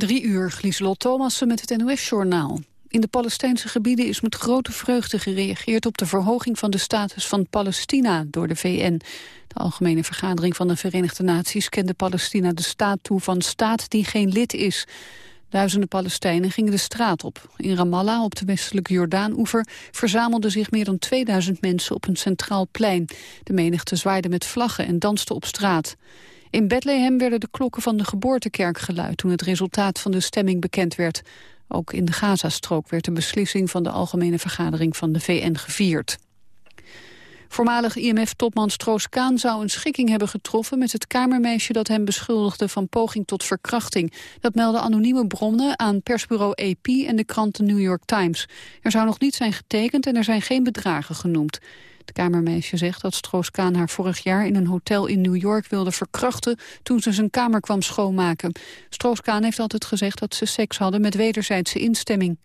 Drie uur, Glieselot Thomassen met het NOS-journaal. In de Palestijnse gebieden is met grote vreugde gereageerd op de verhoging van de status van Palestina door de VN. De Algemene Vergadering van de Verenigde Naties kende Palestina de staat toe van staat die geen lid is. Duizenden Palestijnen gingen de straat op. In Ramallah, op de westelijke Jordaan-oever, verzamelden zich meer dan 2000 mensen op een centraal plein. De menigte zwaaide met vlaggen en danste op straat. In Bethlehem werden de klokken van de geboortekerk geluid toen het resultaat van de stemming bekend werd. Ook in de Gazastrook werd de beslissing van de Algemene Vergadering van de VN gevierd. Voormalig IMF-topman Stroos-Kaan zou een schikking hebben getroffen met het kamermeisje dat hem beschuldigde van poging tot verkrachting. Dat melden anonieme bronnen aan persbureau AP en de krant The New York Times. Er zou nog niet zijn getekend en er zijn geen bedragen genoemd. Het kamermeisje zegt dat Stroos-Kaan haar vorig jaar in een hotel in New York wilde verkrachten toen ze zijn kamer kwam schoonmaken. Stroos-Kaan heeft altijd gezegd dat ze seks hadden met wederzijdse instemming.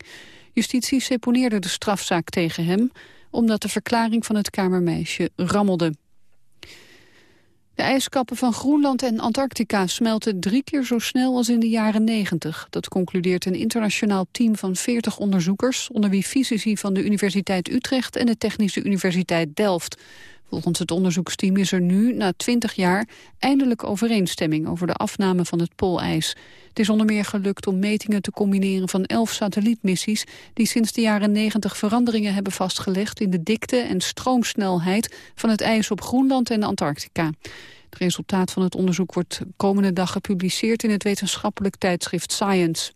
Justitie seponeerde de strafzaak tegen hem omdat de verklaring van het kamermeisje rammelde. De ijskappen van Groenland en Antarctica smelten drie keer zo snel als in de jaren 90. Dat concludeert een internationaal team van 40 onderzoekers... onder wie fysici van de Universiteit Utrecht en de Technische Universiteit Delft. Volgens het onderzoeksteam is er nu, na 20 jaar, eindelijk overeenstemming over de afname van het poolijs. Het is onder meer gelukt om metingen te combineren van 11 satellietmissies die sinds de jaren 90 veranderingen hebben vastgelegd in de dikte en stroomsnelheid van het ijs op Groenland en Antarctica. Het resultaat van het onderzoek wordt komende dag gepubliceerd in het wetenschappelijk tijdschrift Science.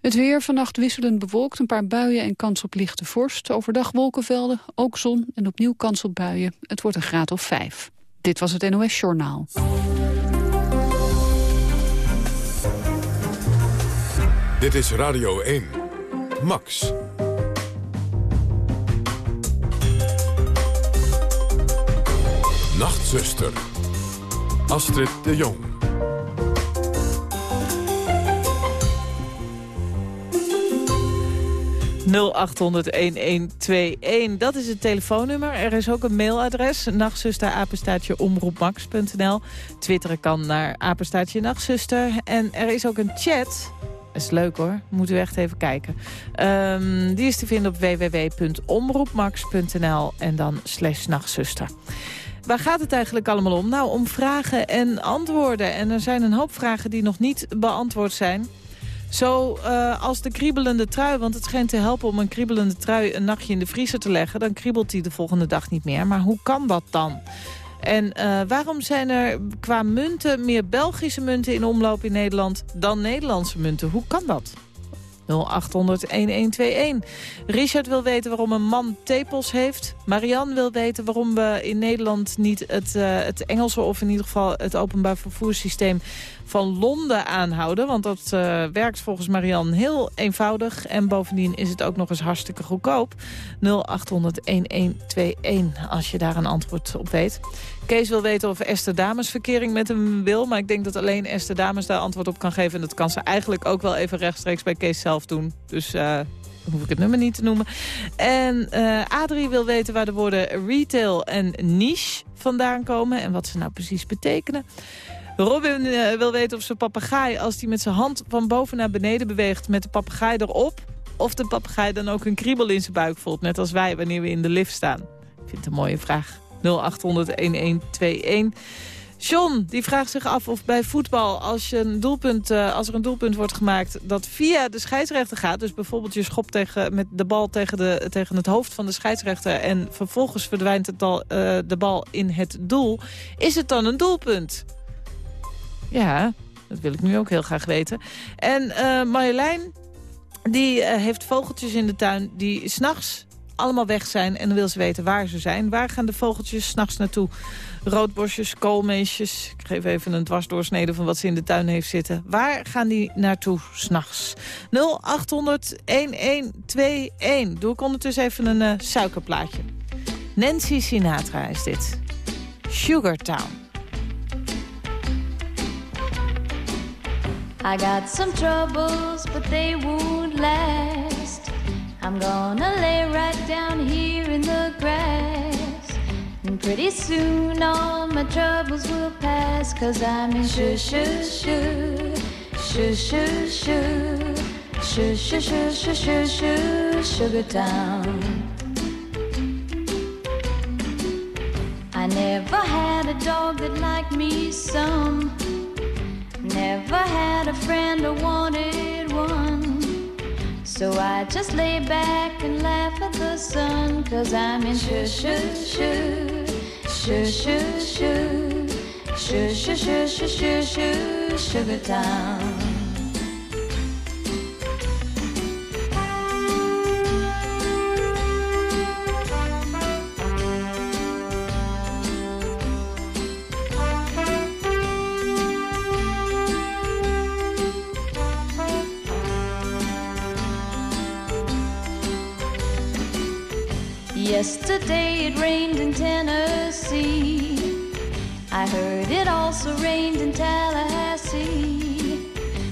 Het weer vannacht wisselend bewolkt, een paar buien en kans op lichte vorst. Overdag wolkenvelden, ook zon en opnieuw kans op buien. Het wordt een graad of vijf. Dit was het NOS Journaal. Dit is Radio 1. Max. Nachtzuster. Astrid de Jong. 0800-1121. Dat is het telefoonnummer. Er is ook een mailadres. Nachtzuster, apenstaatje, omroepmax.nl. Twitteren kan naar apenstaatje nachtzuster. En er is ook een chat. Dat is leuk hoor. Moeten we echt even kijken. Um, die is te vinden op www.omroepmax.nl en dan slash nachtzuster. Waar gaat het eigenlijk allemaal om? Nou, om vragen en antwoorden. En er zijn een hoop vragen die nog niet beantwoord zijn. Zo uh, als de kriebelende trui, want het schijnt te helpen om een kriebelende trui een nachtje in de vriezer te leggen. Dan kriebelt die de volgende dag niet meer. Maar hoe kan dat dan? En uh, waarom zijn er qua munten meer Belgische munten in omloop in Nederland dan Nederlandse munten? Hoe kan dat? 0800-1121. Richard wil weten waarom een man tepels heeft. Marianne wil weten waarom we in Nederland niet het, uh, het Engelse... of in ieder geval het openbaar vervoerssysteem van Londen aanhouden. Want dat uh, werkt volgens Marianne heel eenvoudig. En bovendien is het ook nog eens hartstikke goedkoop. 0800-1121 als je daar een antwoord op weet. Kees wil weten of Esther Dames verkering met hem wil. Maar ik denk dat alleen Esther Dames daar antwoord op kan geven. En dat kan ze eigenlijk ook wel even rechtstreeks bij Kees zelf doen. Dus... Dan hoef ik het nummer niet te noemen. En uh, Adrie wil weten waar de woorden retail en niche vandaan komen... en wat ze nou precies betekenen. Robin uh, wil weten of zijn papegaai, als hij met zijn hand van boven naar beneden beweegt... met de papegaai erop, of de papegaai dan ook een kriebel in zijn buik voelt. Net als wij wanneer we in de lift staan. Ik vind het een mooie vraag. 0800-1121. John, die vraagt zich af of bij voetbal, als, je een doelpunt, uh, als er een doelpunt wordt gemaakt... dat via de scheidsrechter gaat, dus bijvoorbeeld je schop tegen, met de bal tegen, de, tegen het hoofd van de scheidsrechter... en vervolgens verdwijnt het al, uh, de bal in het doel, is het dan een doelpunt? Ja, dat wil ik nu ook heel graag weten. En uh, Marjolein, die heeft vogeltjes in de tuin die s'nachts allemaal weg zijn. En dan wil ze weten waar ze zijn. Waar gaan de vogeltjes s'nachts naartoe? Roodborstjes, koolmeesjes. Ik geef even een dwarsdoorsnede van wat ze in de tuin heeft zitten. Waar gaan die naartoe s'nachts? 0800-1121. Doe ik ondertussen even een uh, suikerplaatje. Nancy Sinatra is dit. Sugar Town. I got some troubles, but they won't last. I'm gonna lay right down here in the grass. And pretty soon all my troubles will pass. Cause I'm in shu shu shu, shoo shoo shoo, shoo shoo shoo shoo shoo shoo, Sugar Town. I never had a dog that liked me some. Never had a friend or wanted one. So I just lay back and laugh at the sun. Cause I'm in shoo shoo shoo, shoo shoo shoo, shoo shoo shoo shoo shoo shoo, Sugar Town. Yesterday it rained in Tennessee. I heard it also rained in Tallahassee.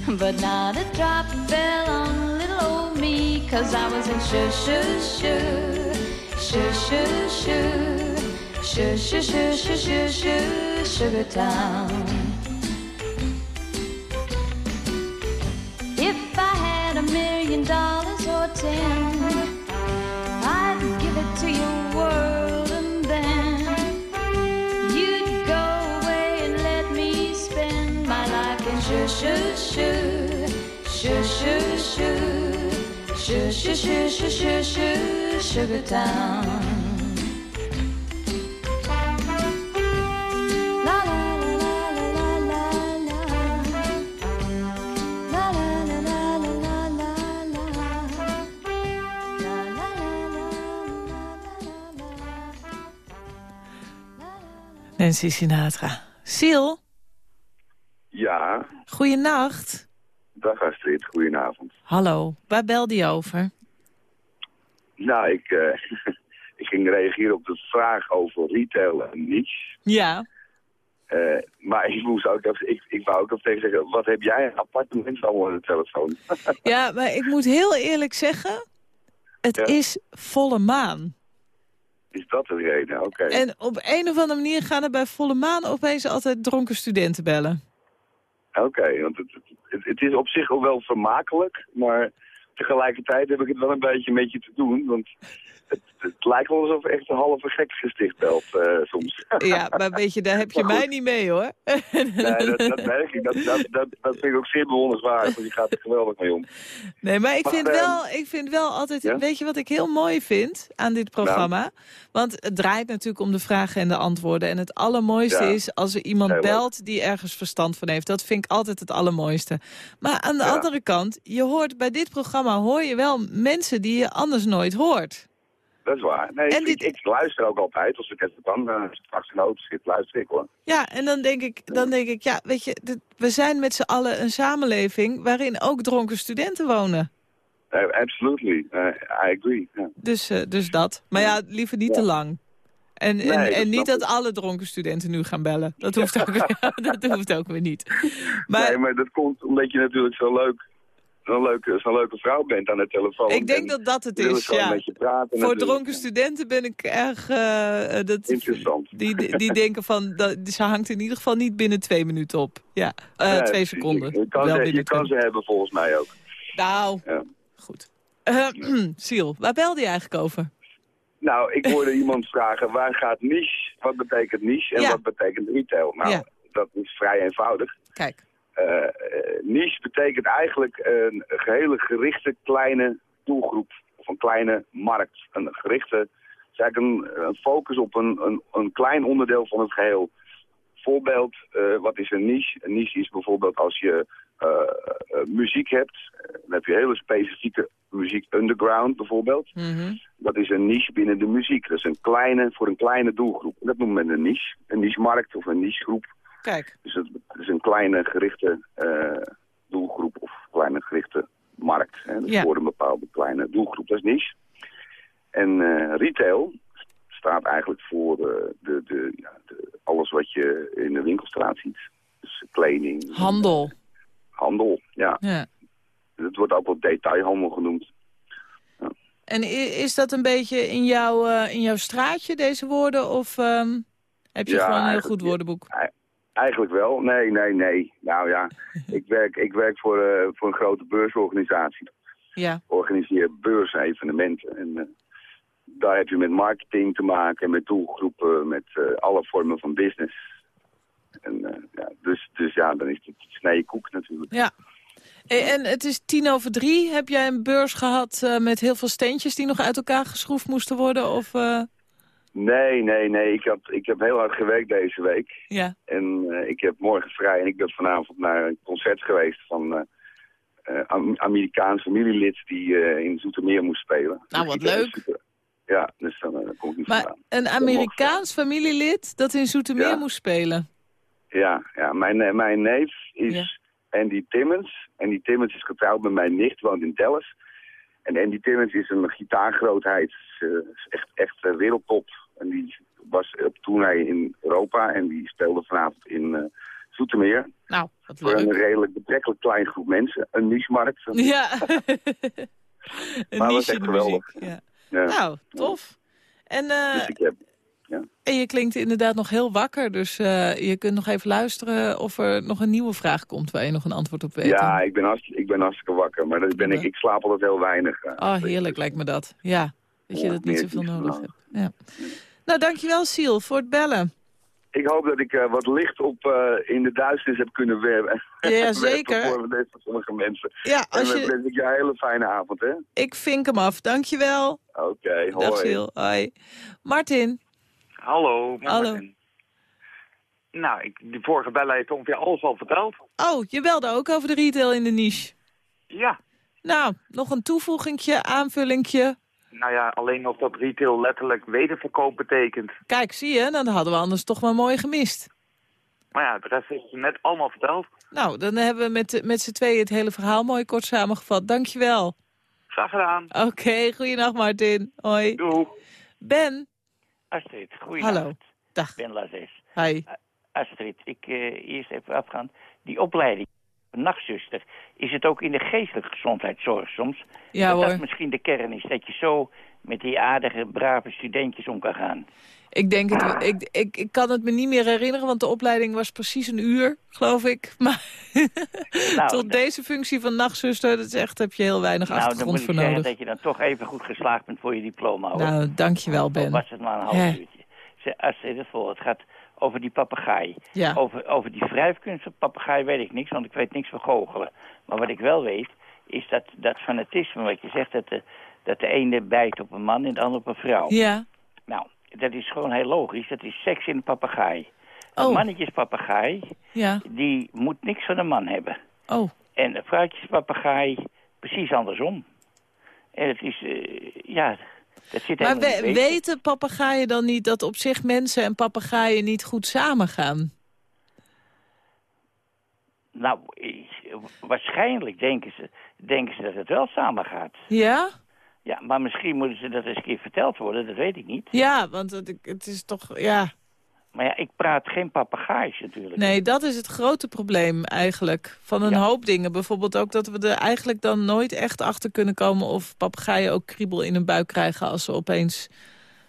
But not a drop fell on little old me. Cause I was in shoo shoo shoo, shoo shoo shoo, shoo shoo shoo shoo shoo shoo, Sugar Town. If I had a million dollars or ten, la la Nancy Sinatra. Siel, Ja, goeienacht. Dag Astrid, goedenavond. Hallo, waar belde je over? Nou, ik, eh, ik ging reageren op de vraag over retail en niche. Ja. Eh, maar ik, moest ook even, ik, ik wou ook even tegen zeggen, wat heb jij een appartement allemaal aan de telefoon? Ja, maar ik moet heel eerlijk zeggen, het Ja. is volle maan. Is dat de reden? Oké. En op een of andere manier gaan er bij volle maan opeens altijd dronken studenten bellen. Oké, want het, het, het is op zich wel vermakelijk, maar tegelijkertijd heb ik het wel een beetje met je te doen. Want het, het lijkt wel alsof echt een halve gek gesticht belt eh, soms. Ja, maar weet je, daar heb je mij niet mee hoor. nee, dat, dat merk ik. Dat, dat, dat, dat vind ik ook zeer bewonderenswaardig, want je gaat er geweldig mee om. Nee, maar ik Maar, vind ehm, wel, ik vind wel altijd, ja? weet je wat ik heel mooi vind aan dit programma? Want het draait natuurlijk om de vragen en de antwoorden. En het allermooiste Ja. is als er iemand belt die ergens verstand van heeft. Dat vind ik altijd het allermooiste. Maar aan de Ja. andere kant, je hoort bij dit programma hoor je wel mensen die je anders nooit hoort. Dat is waar. Nee, En ik, dit- ik, ik luister ook altijd. Als ik kan, uh, straks in de auto zit, luister ik hoor. Ja, en dan denk ik, dan denk ik ja, weet je, dit- we zijn met z'n allen een samenleving waarin ook dronken studenten wonen. Uh, absolutely. Uh, I agree. Dus, eh, dus dat. Maar ja, liever niet Ja. te lang. En, en, Nee, dat en niet dat alle dronken studenten nu gaan bellen. Dat hoeft ook, weer, dat hoeft ook weer niet. Maar nee, maar dat komt omdat je natuurlijk zo leuk, zo'n leuke, zo'n leuke vrouw bent aan de telefoon. ik denk En dat dat het is, ja. praten. Voor dronken studenten ben ik erg... eh, dat, Interessant. Die, die, denken van, dat, ze hangt in ieder geval niet binnen twee minuten op. Ja, eh, Ja, twee seconden. Je kan, ze, binnen je kan twee- ze hebben volgens mij ook. Nou, Ja. goed. Eh, Siel, waar belde je eigenlijk over? Nou, ik hoorde iemand vragen, waar gaat niche? Wat betekent niche en wat betekent retail? Nou, dat is vrij eenvoudig. Kijk. Eh, niche betekent eigenlijk een gehele gerichte kleine doelgroep. Of een kleine markt. Een gerichte, is eigenlijk een, een focus op een, een, een klein onderdeel van het geheel. Voorbeeld, eh, wat is een niche? Een niche is bijvoorbeeld als je muziek hebt. dan heb je hele specifieke muziek, underground bijvoorbeeld. Mhm. Dat is een niche binnen de muziek. Dat is een kleine, voor een kleine doelgroep. Dat noemt men een niche. Een niche-markt of een niche-groep. Kijk. Dus het is een kleine gerichte eh, doelgroep of kleine gerichte markt. Hè, dus Ja. voor een bepaalde kleine doelgroep. Dat is niche. En eh, retail staat eigenlijk voor eh, de, de, ja, de, alles wat je in de winkelstraat ziet. Dus kleding. Handel. Handel, ja. Ja. Het wordt ook wel detailhandel genoemd. En i- is dat een beetje in, jouw in jouw straatje, deze woorden? Of ehm, heb je Ja, gewoon een heel goed woordenboek? Eigenlijk wel. Nee, nee, nee. Nou ja, ik werk, ik werk voor, eh, voor een grote beursorganisatie. Ja. Organiseer beursevenementen. En eh, daar heb je met marketing te maken, met doelgroepen, met eh, alle vormen van business. En, ja, dus, dus ja, dan is het snije koek natuurlijk. Ja. En, en het is tien over drie. Heb jij een beurs gehad eh, met heel veel steentjes die nog uit elkaar geschroefd moesten worden? Of, Nee, nee, nee. Ik, had, ik heb heel hard gewerkt deze week. ja. En eh, ik heb morgen vrij en ik ben vanavond naar een concert geweest van Am- Amerikaans familielid die in Zoetermeer moest spelen. Nou, wat Dus eh, leuk. super- Ja, dus dan eh, kom ik niet Maar vandaan. een Amerikaans familielid dat in Zoetermeer Ja. moest spelen. Ja, ja mijn, mijn neef is Ja. Andy Timmons. Andy Timmons is getrouwd met mijn nicht, woont in Dallas. En Andy Timmons is een gitaargrootheid. Is, is echt, echt wereldtop. En die was op tournee in Europa en die speelde vanavond in eh Zoetermeer. Nou, wat Voor een leuk. redelijk betrekkelijk klein groep mensen. Een niche-markt. Ja. een Maar niche echt in muziek. geweldig. Ja. Ja. Nou, tof. En, eh, Dus ik heb, en je klinkt inderdaad nog heel wakker. Dus eh, je kunt nog even luisteren of er nog een nieuwe vraag komt... waar je nog een antwoord op weet. ja, ik ben, hartstikke, ik ben hartstikke wakker. Maar dat ben ik, Ja. ik slaap altijd heel weinig. Oh, heerlijk lijkt me dat. Ja, dat je dat niet zoveel nodig hebt. Ja. Nou, dankjewel Siel voor het bellen. Ik hoop dat ik eh, wat licht op eh, in de duisternis heb kunnen werpen. Ja, zeker. Voor sommige mensen. Ja, En als dan je... wens ik je een hele fijne avond, hè? ik vink hem af. Dankjewel. Oké, hoi. Dag Siel. Hoi. Martin. Hallo, Hallo. Martin. Nou, ik, de vorige bellen heeft ongeveer alles al verteld. Oh, je belde ook over de retail in de niche. Ja, Nou, nog een toevoegingje, aanvullingje. Nou ja, alleen of dat retail letterlijk wederverkoop betekent. Kijk, zie je, dan hadden we anders toch maar mooi gemist. Maar ja, de rest is net allemaal verteld. Nou, dan hebben we met, met z'n tweeën het hele verhaal mooi kort samengevat. Dankjewel. Graag gedaan. Oké, goeienacht Martin. Hoi. Doei. Ben. Astrid, goeienacht. Hallo. Dag. Ben Lazes. Hi. Astrid, ik eh, eerst even afgaan. Die opleiding, nachtzuster, is het ook in de geestelijke gezondheidszorg soms? Ja dat hoor. dat misschien de kern is, dat je zo met die aardige, brave studentjes om kan gaan. Ik denk het, ik, ik, ik kan het me niet meer herinneren, want de opleiding was precies een uur, geloof ik. Maar Nou, tot deze functie van nachtzuster, dat is echt, heb je heel weinig nou, dan achtergrond voor nodig. dat je dan toch even goed geslaagd bent voor je diploma. Hoor. Nou, dankjewel Al Ben. was het maar een half uurtje. Ze- Astrid, het volgende. Het gaat over die papegaai. Ja. Over, over die wrijfkunst van papegaai weet ik niks, want ik weet niks van goochelen. Maar wat ik wel weet, is dat, dat fanatisme wat je zegt, dat de, dat de ene bijt op een man en de ander op een vrouw. Ja. Nou, dat is gewoon heel logisch. Dat is seks in een papegaai. Een Oh. mannetjespapegaai, Ja. die moet niks van een man hebben. Oh. En een vrouwtjespapegaai, precies andersom. En het is, eh, ja, dat Maar helemaal we- in het wezen. weten papegaaien dan niet dat op zich mensen en papegaaien niet goed samengaan? Nou, waarschijnlijk denken ze, denken ze dat het wel samen gaat. Ja? Ja, maar misschien moeten ze dat eens een keer verteld worden, dat weet ik niet. Ja, want het, het is toch, ja... Maar ja, ik praat geen papegaais natuurlijk. Nee, dat is het grote probleem eigenlijk. Van een Ja. hoop dingen. Bijvoorbeeld ook dat we er eigenlijk dan nooit echt achter kunnen komen... of papegaaien ook kriebel in hun buik krijgen... als ze opeens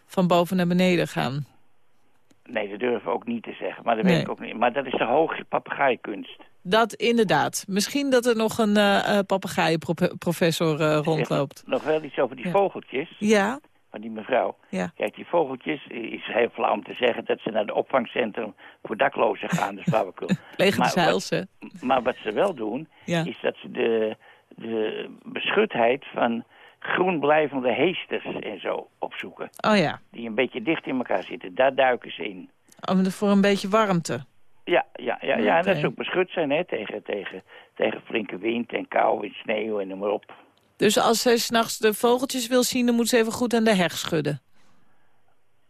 van boven naar beneden gaan. Nee, dat durven we ook niet te zeggen. Maar dat Nee. weet ik ook niet. Maar dat is de hoogste papegaaikunst. Dat inderdaad. Misschien dat er nog een eh eh, papegaaienprofessor eh, rondloopt. Nog wel iets over die Ja. vogeltjes Ja, van die mevrouw. ja. Kijk, die vogeltjes is heel flauw om te zeggen dat ze naar de opvangcentrum voor daklozen gaan. Is flauwekul. Maar hè? Maar wat ze wel doen, Ja. is dat ze de, de beschutheid van groen blijvende heesters en zo opzoeken. Oh ja, Die een beetje dicht in elkaar zitten. Daar duiken ze in. Om voor een beetje warmte. Ja, ja, ja, ja. en dat ze ook beschut zijn hè, tegen, tegen, tegen flinke wind en kou en sneeuw en noem maar op. Dus als zij s'nachts de vogeltjes wil zien... dan moet ze even goed aan de heg schudden.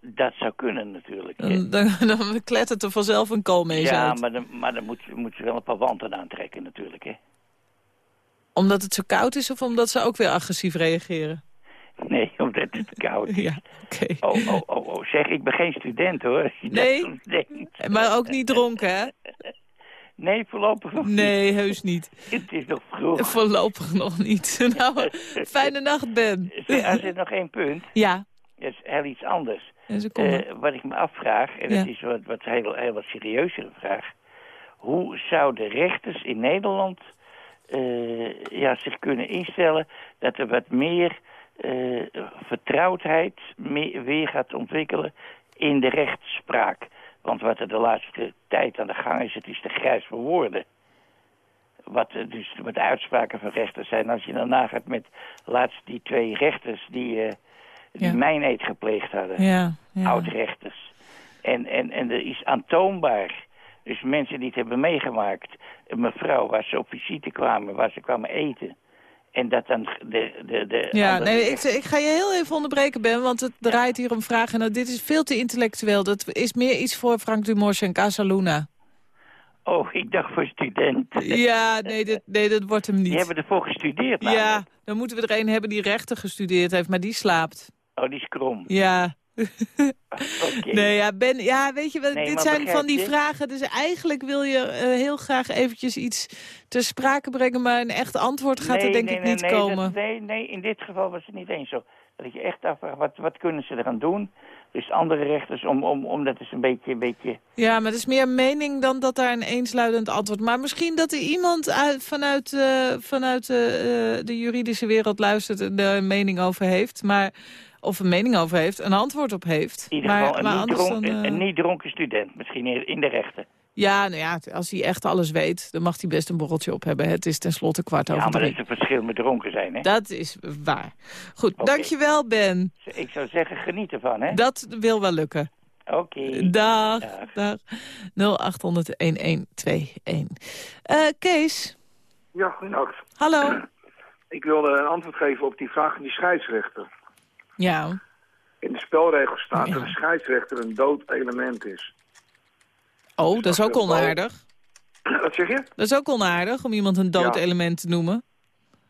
Dat zou kunnen natuurlijk. Dan, dan, dan klettert er vanzelf een koolmees ja, uit. maar dan, maar dan moet, moet ze wel een paar wanten aantrekken natuurlijk. Hè. Omdat het zo koud is of omdat ze ook weer agressief reageren? Nee, omdat het koud is. Ja, oké. Oh, oh, oh, oh, zeg, ik ben geen student hoor. Nee? denkt. Maar ook niet dronken, hè? Nee, voorlopig nog niet. Nee, heus niet. Het is nog vroeg. Voorlopig nog niet. Nou, fijne nacht, Ben. Er zit nog één punt. Ja, Dat is heel iets anders. Eh, wat ik me afvraag, en dat Ja. is wat, wat heel, heel wat serieuzere vraag. hoe zouden rechters in Nederland eh, ja, zich kunnen instellen dat er wat meer eh, vertrouwdheid weer gaat ontwikkelen in de rechtspraak. Want wat er de laatste tijd aan de gang is, het is te grijs voor woorden. Wat eh, dus de uitspraken van rechters zijn. Als je dan nagaat met laatst die twee rechters die, uh, die Ja. mijneed gepleegd hadden. Ja, ja. Oud-rechters. En, en, en er is aantoonbaar. Dus mensen die het hebben meegemaakt. Een mevrouw waar ze op visite kwamen, waar ze kwamen eten. En dat dan de... de, de Ja, andere nee, ik, ga je heel even onderbreken, Ben, want het draait hier om vragen. En nou, dit is veel te intellectueel. Dat is meer iets voor Frank Dumors en Casa Luna. Oh, ik dacht voor studenten. Ja, nee, dat, nee, dat wordt hem Die niet. hebben ervoor gestudeerd Ja, namelijk. dan moeten we er een hebben die rechten gestudeerd heeft, maar die slaapt. Oh, die is krom. Ja. Nee, ja, Ben, ja, weet je, Nee, dit zijn van die je? vragen. Dus eigenlijk wil je eh, heel graag eventjes iets ter sprake brengen, maar een echt antwoord gaat er denk nee, ik niet nee, komen. dat- nee, nee, in dit geval was het niet eens zo. Dat ik je echt afvraag, wat, wat kunnen ze eraan doen? Dus andere rechters, om, om, om dat eens een beetje, een beetje... Ja, maar het is meer mening dan dat daar een eensluidend antwoord... Maar misschien dat er iemand uit, vanuit, eh, vanuit eh, de juridische wereld luistert... en er een mening over heeft, maar... Of een mening over heeft, een antwoord op heeft. In ieder maar, geval een, maar niet dronken, dan, een, eh, een niet dronken student, misschien in de rechten. Ja, nou ja, als hij echt alles weet, dan mag hij best een borreltje op hebben. Het is tenslotte kwart Ja, over maar dat drie. is een verschil met dronken zijn, hè? Dat is waar. Goed, dankjewel Ben. Ik zou zeggen, geniet ervan, hè? Dat wil wel lukken. Oké. Dag, Dag. dag. 0800-1121. Eh, Kees, Ja, goedenacht. hallo. Ik wilde een antwoord geven op die vraag van die scheidsrechter. Ja, In de spelregels staat Ja. dat een scheidsrechter een dood element is. oh, dat is ook onaardig. Wat zeg je? Dat is ook onaardig om iemand een dood Ja. element te noemen.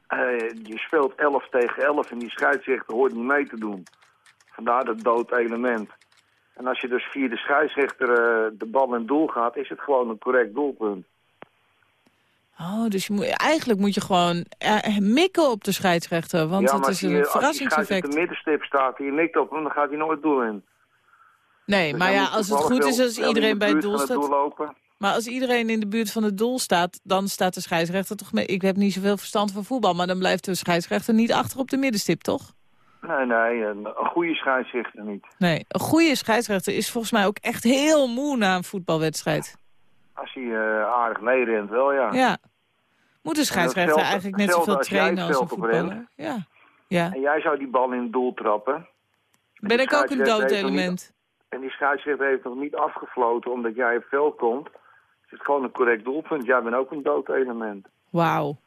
Eh, je speelt 11 tegen 11 en die scheidsrechter hoort niet mee te doen. Vandaar dat dood element. En als je dus via de scheidsrechter eh, de bal in doel gaat, is het gewoon een correct doelpunt. Oh, dus je moet, eigenlijk moet je gewoon eh, mikken op de scheidsrechter. Want ja, het is als je- een als scheidsrechter verrassingseffect. de middenstip staat en je nikt op hem, dan gaat hij nooit doel in. Nee, Dus maar ja, als het goed is als iedereen de bij het doel staat. Maar als iedereen in de buurt van het doel staat, dan staat de scheidsrechter toch mee. Ik heb niet zoveel verstand van voetbal, maar dan blijft de scheidsrechter niet achter op de middenstip, toch? Nee, nee, een, een goede scheidsrechter niet. Nee, een goede scheidsrechter is volgens mij ook echt heel moe na een voetbalwedstrijd. Als hij eh, aardig meerent, wel ja. Ja. Moet een scheidsrechter eigenlijk net zoveel als trainen als een voetballer? Ja. ja. En jij zou die bal in het doel trappen. En Ben ik ook een dood niet- element? En die scheidsrechter heeft nog niet afgefloten omdat jij op veld komt. Is het gewoon een correct doelpunt. Jij bent ook een dood element. Wauw.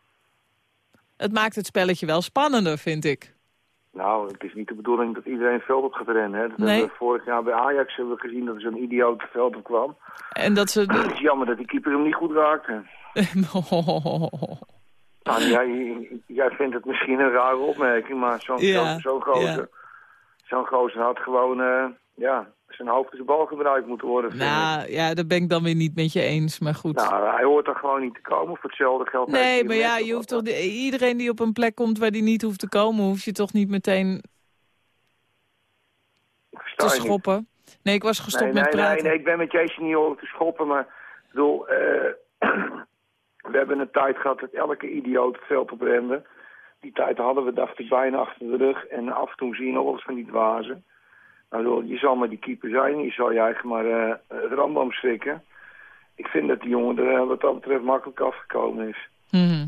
Het maakt het spelletje wel spannender, vind ik. Nou, het is niet de bedoeling dat iedereen het veld op gaat rennen. Hè. Dat Nee. hebben we vorig jaar bij Ajax hebben we gezien dat er zo'n idioot het veld op kwam. En dat ze... Het is jammer dat die keeper hem niet goed raakte. Nou, jij, jij vindt het misschien een rare opmerking, maar zo'n Ja, zo, zo'n gozer, ja. zo'n gozer had gewoon eh, ja, zijn hoofd is bal gebruikt moeten worden. nou, ja, dat ben ik dan weer niet met je eens, maar goed. Nou, hij hoort er gewoon niet te komen. Voor hetzelfde geld. nee, maar ja, je hoeft toch, iedereen die op een plek komt waar die niet hoeft te komen, hoef je toch niet meteen te niet. schoppen. Nee, ik was gestopt Nee, met nee, nee, praten. nee, ik ben met Jason niet over te schoppen, maar ik bedoel, eh, we hebben een tijd gehad dat elke idioot het veld op rende. Die tijd hadden we, dacht ik, bijna achter de rug. En af en toe zie je nog wel eens van die dwazen. Nou, bedoel, je zal maar die keeper zijn, je zal je eigenlijk maar eh, het rambam schrikken. Ik vind dat die jongen er eh, wat dat betreft makkelijk afgekomen is. Mhm.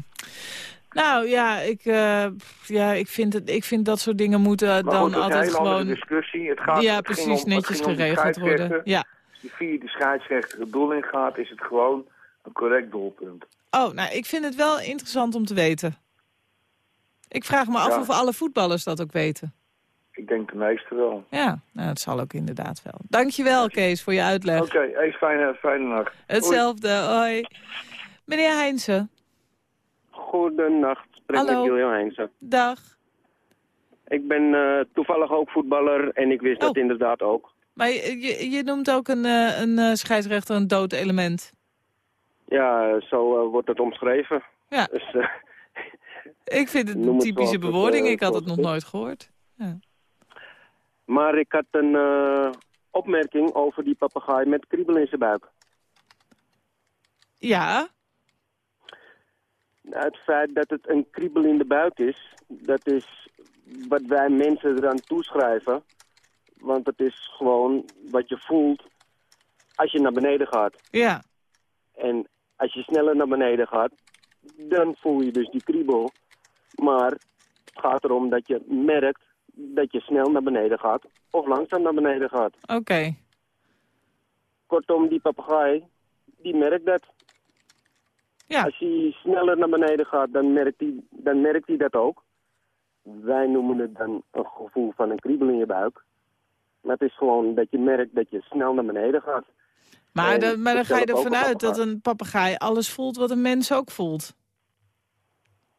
Nou ja, ik, eh, ja ik, vind het, ik vind dat soort dingen moeten Maar dan goed, een altijd gewoon... discussie. Het gaat, Ja, het precies, om- netjes geregeld worden. Ja. Als die via de scheidsrechter het doel in gaat, is het gewoon een correct doelpunt. Oh, nou, ik vind het wel interessant om te weten. Ik vraag me af Ja. of alle voetballers dat ook weten. Ik denk de meeste wel. Ja, nou, het zal ook inderdaad wel. Dankjewel, Kees, voor je uitleg. Oké, even fijne, fijne nacht. Hetzelfde, hoi. Meneer Heinsen, Goedenacht, spreek Hallo. met Julian Heinze. dag. Ik ben eh, toevallig ook voetballer en ik wist Oh. dat inderdaad ook. Maar je, je, je noemt ook een, eh, een eh, scheidsrechter een dood element. Ja, zo wordt het omschreven. Ja. Dus, eh, Ik vind het Noem een typische het, bewoording. Ik had het nog nooit gehoord. Maar ik had een eh, opmerking over die papegaai met kriebel in zijn buik. Ja, Nou, het feit dat het een kriebel in de buik is, dat is wat wij mensen eraan toeschrijven. Want het is gewoon wat je voelt als je naar beneden gaat. ja. En als je sneller naar beneden gaat, dan voel je dus die kriebel. Maar het gaat erom dat je merkt dat je snel naar beneden gaat of langzaam naar beneden gaat. Oké. Kortom, die papegaai, die merkt dat. Ja. Als hij sneller naar beneden gaat, dan merkt hij, dan merkt hij dat ook. Wij noemen het dan een gevoel van een kriebel in je buik. Maar het is gewoon dat je merkt dat je snel naar beneden gaat. Maar, maar dan ga je ervan uit dat een papegaai alles voelt wat een mens ook voelt.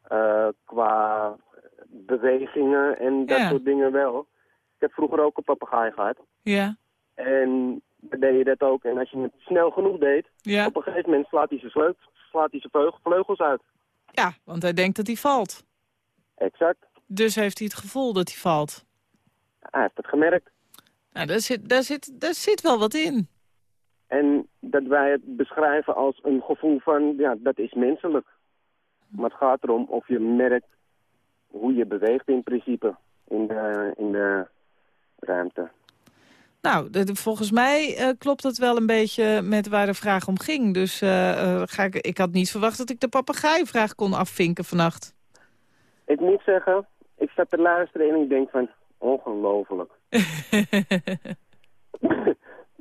Eh, qua bewegingen en dat Ja. soort dingen wel. Ik heb vroeger ook een papegaai gehad. Ja, En dan deed je dat ook. En als je het snel genoeg deed, ja. op een gegeven moment slaat hij zijn, sleut, slaat hij zijn vleugels uit. ja, want hij denkt dat hij valt. Exact. Dus heeft hij het gevoel dat hij valt. Hij heeft het gemerkt. Nou, daar zit, daar zit, daar zit wel wat in. En dat wij het beschrijven als een gevoel van, ja, dat is menselijk. Maar het gaat erom of je merkt hoe je beweegt in principe in de, in de ruimte. Nou, de- volgens mij eh, klopt dat wel een beetje met waar de vraag om ging. Dus eh, eh, ga ik, ik had niet verwacht dat ik de papegaaivraag kon afvinken vannacht. Ik moet zeggen, ik zat te luisteren en ik denk van, ongelooflijk.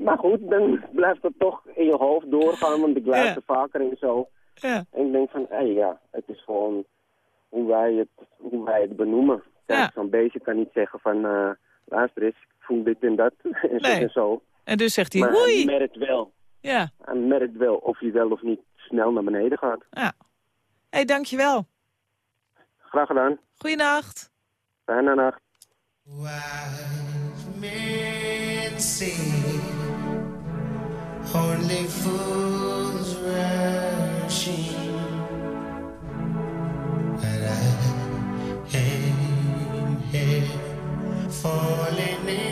maar goed, dan blijft het toch in je hoofd doorgaan, want ik luister vaker en zo. ja, En ik denk van, hé ja, het is gewoon hoe wij het, hoe wij het benoemen. Kijk, Ja. Zo'n beestje kan niet zeggen van, eh, luister eens, ik voel dit en dat en zo Nee. en zo. en dus zegt hij, Maar hij merkt wel, Ja, hij merkt wel of hij wel of niet snel naar beneden gaat. ja. Hé, hey, dankjewel. Graag gedaan. Goeienacht. Fijne nacht. Wise men say only fools rush here falling in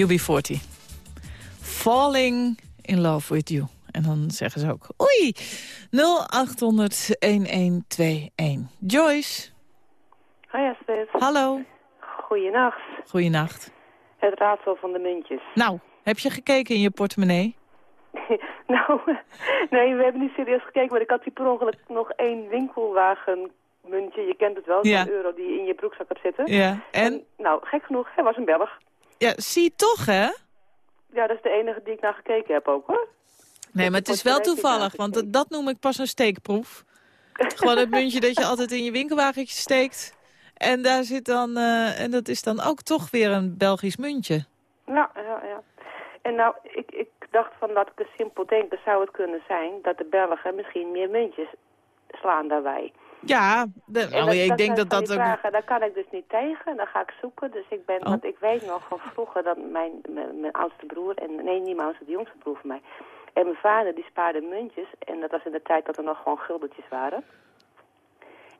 UB40. Falling in love with you. En dan zeggen ze ook oei. 0800-1121. Joyce, Hi Astrid. hallo. Goeienacht. Goeienacht. Het raadsel van de muntjes. Nou, heb je gekeken in je portemonnee? nou, nee, we hebben niet serieus gekeken, maar ik had hier per ongeluk nog één winkelwagenmuntje. Je kent het wel, zo'n Ja. euro die je in je broekzak hebt zitten. Ja, en? Nou, gek genoeg, hij was een Belg. Ja, zie toch, hè? Ja, dat is de enige die ik naar gekeken heb ook, hoor. Nee, maar het is wel toevallig, want dat, dat noem ik pas een steekproef. Gewoon het muntje dat je altijd in je winkelwagentje steekt. En daar zit dan, eh, en dat is dan ook toch weer een Belgisch muntje. Nou, ja, ja. En nou, ik, ik dacht van, dat ik eens simpel denken, zou het kunnen zijn dat de Belgen misschien meer muntjes slaan dan wij. Ja, de, En nou, ik denk dat dat ook... vragen, daar kan ik dus niet tegen. Dan ga ik zoeken. Dus ik ben, Oh. want ik weet nog van vroeger dat mijn, mijn, mijn oudste broer, en nee, niet mijn oudste, de jongste broer van mij. En mijn vader die spaarde muntjes. En dat was in de tijd dat er nog gewoon guldertjes waren.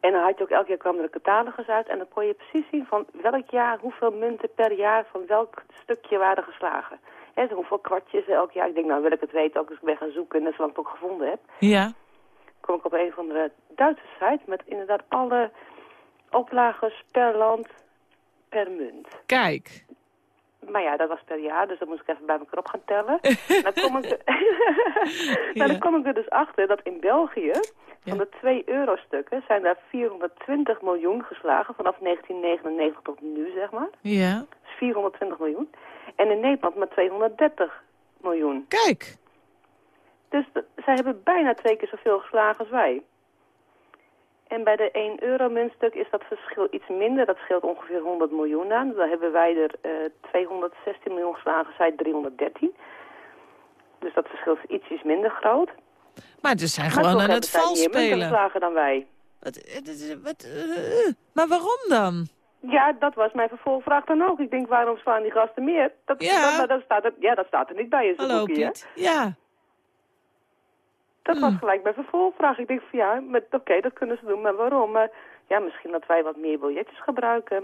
En dan had je ook elke keer kwam er een catalogus uit. En dan kon je precies zien van welk jaar, hoeveel munten per jaar, van welk stukje waren geslagen. Dus hoeveel kwartjes elk jaar. Ik denk, nou wil ik het weten ook, dus ik ben gaan zoeken. En dat is wat ik ook gevonden heb Ja, kom ik op een van de Duitse site met inderdaad alle oplagers per land per munt. kijk. Maar ja, dat was per jaar, dus dat moest ik even bij elkaar op gaan tellen. dan, kom ik nou, dan kom ik er dus achter dat in België, van de 2 euro-stukken, zijn daar 420 miljoen geslagen vanaf 1999 tot nu, zeg maar. Ja, Dus 420 miljoen. En in Nederland maar 230 miljoen. kijk. Dus zij hebben bijna twee keer zoveel geslagen als wij. En bij de 1 euro muntstuk is dat verschil iets minder. Dat scheelt ongeveer 100 miljoen aan. Dan hebben wij er eh 216 miljoen geslagen, zij 313. Dus dat verschil is ietsjes minder groot. Maar ze zijn Maar gewoon aan het vals meer spelen. geslagen dan wij. Wat, wat, eh, maar waarom dan? Ja, dat was mijn vervolgvraag dan ook. Ik denk, waarom slaan die gasten meer? Dat, Ja. dat, dat staat er, ja, dat staat er niet bij in Hallo boekje? Piet. Ja, Dat was gelijk mijn vervolgvraag. Ik denk van ja, met- oké, dat kunnen ze doen, maar waarom? Maar ja, misschien dat wij wat meer biljetjes gebruiken.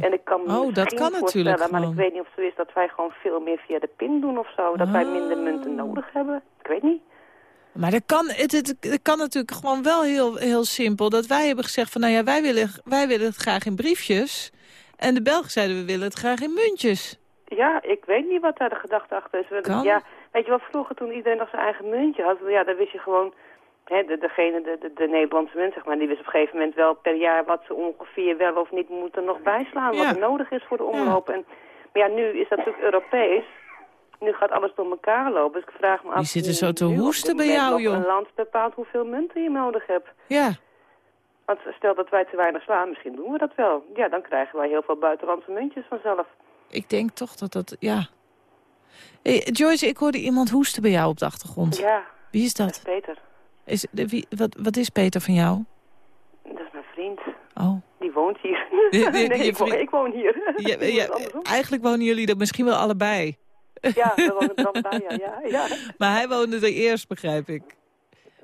En ik kan me Oh, dat kan natuurlijk maar ik weet niet of het zo is dat wij gewoon veel meer via de pin doen of zo. Dat wij minder Ah. munten nodig hebben. Ik weet niet. maar dat kan, het, het, het kan natuurlijk gewoon wel heel, heel simpel. Dat wij hebben gezegd van, nou ja, wij willen, wij willen het graag in briefjes. En de Belgen zeiden, we willen het graag in muntjes. Ja, ik weet niet wat daar de gedachte achter is. Kan. Ja, weet je wel, vroeger toen iedereen nog zijn eigen muntje had, ja, dan wist je gewoon, hè, de, degene, de, de, de Nederlandse munt, zeg maar, die wist op een gegeven moment wel per jaar wat ze ongeveer wel of niet moeten nog bijslaan, wat er nodig is voor de omloop. En, maar ja, nu is dat natuurlijk Europees. Nu gaat alles door elkaar lopen. Dus ik vraag me af... Die zitten zo te hoesten bij jou, joh. een land bepaalt hoeveel munten je nodig hebt. Ja, Want stel dat wij te weinig slaan, misschien doen we dat wel. Ja, dan krijgen wij heel veel buitenlandse muntjes vanzelf. ik denk toch dat dat, ja. Hey, Joyce, ik hoorde iemand hoesten bij jou op de achtergrond. Ja, Wie is dat dat? is Peter. Is, wie, wat, wat is Peter van jou? Dat is mijn vriend. Oh. Die woont hier. Die- die- nee, ik, woon, vriend- ik woon hier. Ja, eigenlijk wonen jullie er misschien wel allebei. ja, we wonen er allebei, ja. ja, ja. Maar hij woonde er eerst, begrijp ik.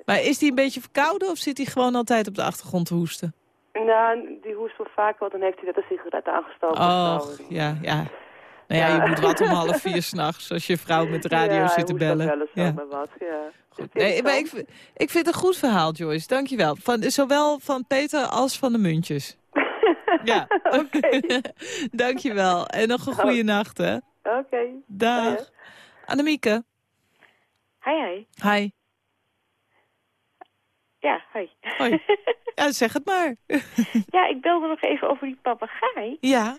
Maar is hij een beetje verkouden of zit hij gewoon altijd op de achtergrond te hoesten? Nou, die hoest wel vaak, want dan heeft hij net een sigaret aangestoken. Oh, ja, ja. Nou ja, Ja. je moet wat om half vier s'nachts als je vrouw met de radio ja, zit te bellen. wel eens Ja. zomaar wat, ja. Goed. Nee, maar ik, vind- ik vind het een goed verhaal, Joyce. Dankjewel. Van, zowel van Peter als van de muntjes. ja. Oké. Dankjewel. En nog een goede nacht, hè. Oké. Dag. Annemieke. Hi, hi. Hi. Ja, hi. Hoi. Ja, zeg het maar. ja, ik belde nog even over die papegaai. ja.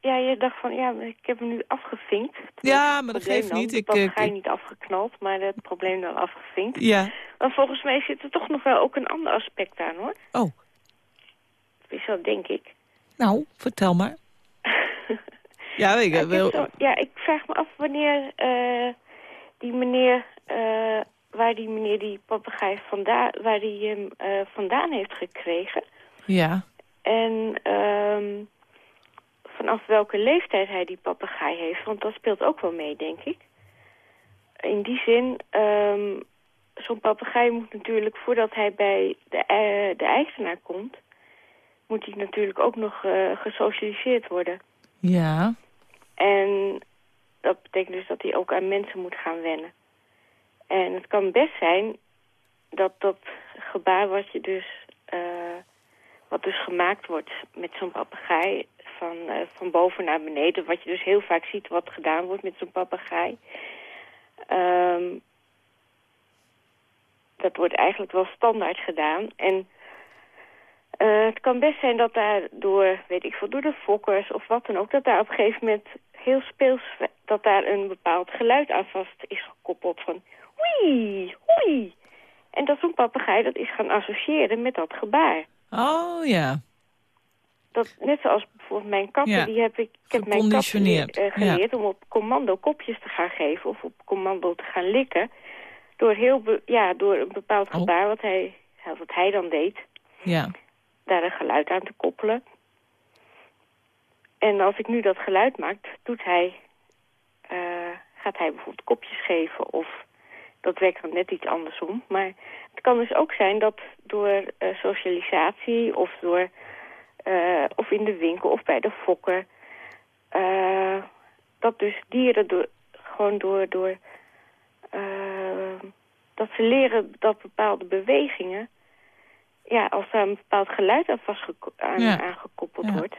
Ja, je dacht van, ja, ik heb hem nu afgevinkt. Ja, maar dat geeft dan. niet. Ik, eh, papegaai ik- niet afgeknald, maar het probleem dan afgevinkt. Ja. Maar volgens mij zit er toch nog wel ook een ander aspect aan, hoor. Oh. Zo denk ik. Nou, vertel maar. ja, ik Ja, heb wil... zo- ja, ik vraag me af wanneer eh, die meneer, eh, waar die meneer die papegaai vandaan, waar die hem eh, vandaan heeft gekregen. Ja. En ehm, vanaf welke leeftijd hij die papegaai heeft. Want dat speelt ook wel mee, denk ik. In die zin, ehm, zo'n papegaai moet natuurlijk, voordat hij bij de, eh, de eigenaar komt... moet hij natuurlijk ook nog eh, gesocialiseerd worden. Ja. En dat betekent dus dat hij ook aan mensen moet gaan wennen. En het kan best zijn dat dat gebaar wat je dus, eh, wat dus gemaakt wordt met zo'n papegaai van, eh, van boven naar beneden, wat je dus heel vaak ziet wat gedaan wordt met zo'n papegaai. Ehm, dat wordt eigenlijk wel standaard gedaan. En eh, het kan best zijn dat daar door, weet ik veel, door de fokkers of wat dan ook, dat daar op een gegeven moment heel speels, dat daar een bepaald geluid aan vast is gekoppeld van oei, oei. En dat zo'n papegaai dat is gaan associëren met dat gebaar. Oh ja. Dat, net zoals bijvoorbeeld mijn katten, Ja, die heb ik, ik heb mijn katten eh, geleerd om op commando kopjes te gaan geven of op commando te gaan likken. Door, heel ja, door een bepaald Oh. gebaar wat hij, wat hij dan deed, Ja. daar een geluid aan te koppelen. En als ik nu dat geluid maak, doet hij, eh, gaat hij bijvoorbeeld kopjes geven of dat werkt dan net iets andersom. Maar het kan dus ook zijn dat door eh, socialisatie of door eh, of in de winkel of bij de fokker, eh, dat dus dieren door, gewoon door, door eh, dat ze leren dat bepaalde bewegingen, ja, als daar een bepaald geluid aan, aan, Ja. aangekoppeld Ja. wordt.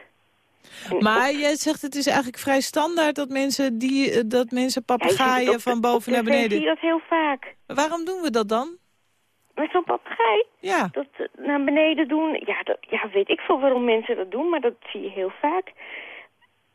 Maar jij zegt het is eigenlijk vrij standaard dat mensen, die, dat mensen papegaaien van boven naar op tv zie beneden... dat heel vaak. Waarom doen we dat dan? Met zo'n papegaai? Ja. Dat eh, naar beneden doen. Ja, dat, ja, weet ik veel waarom mensen dat doen, maar dat zie je heel vaak.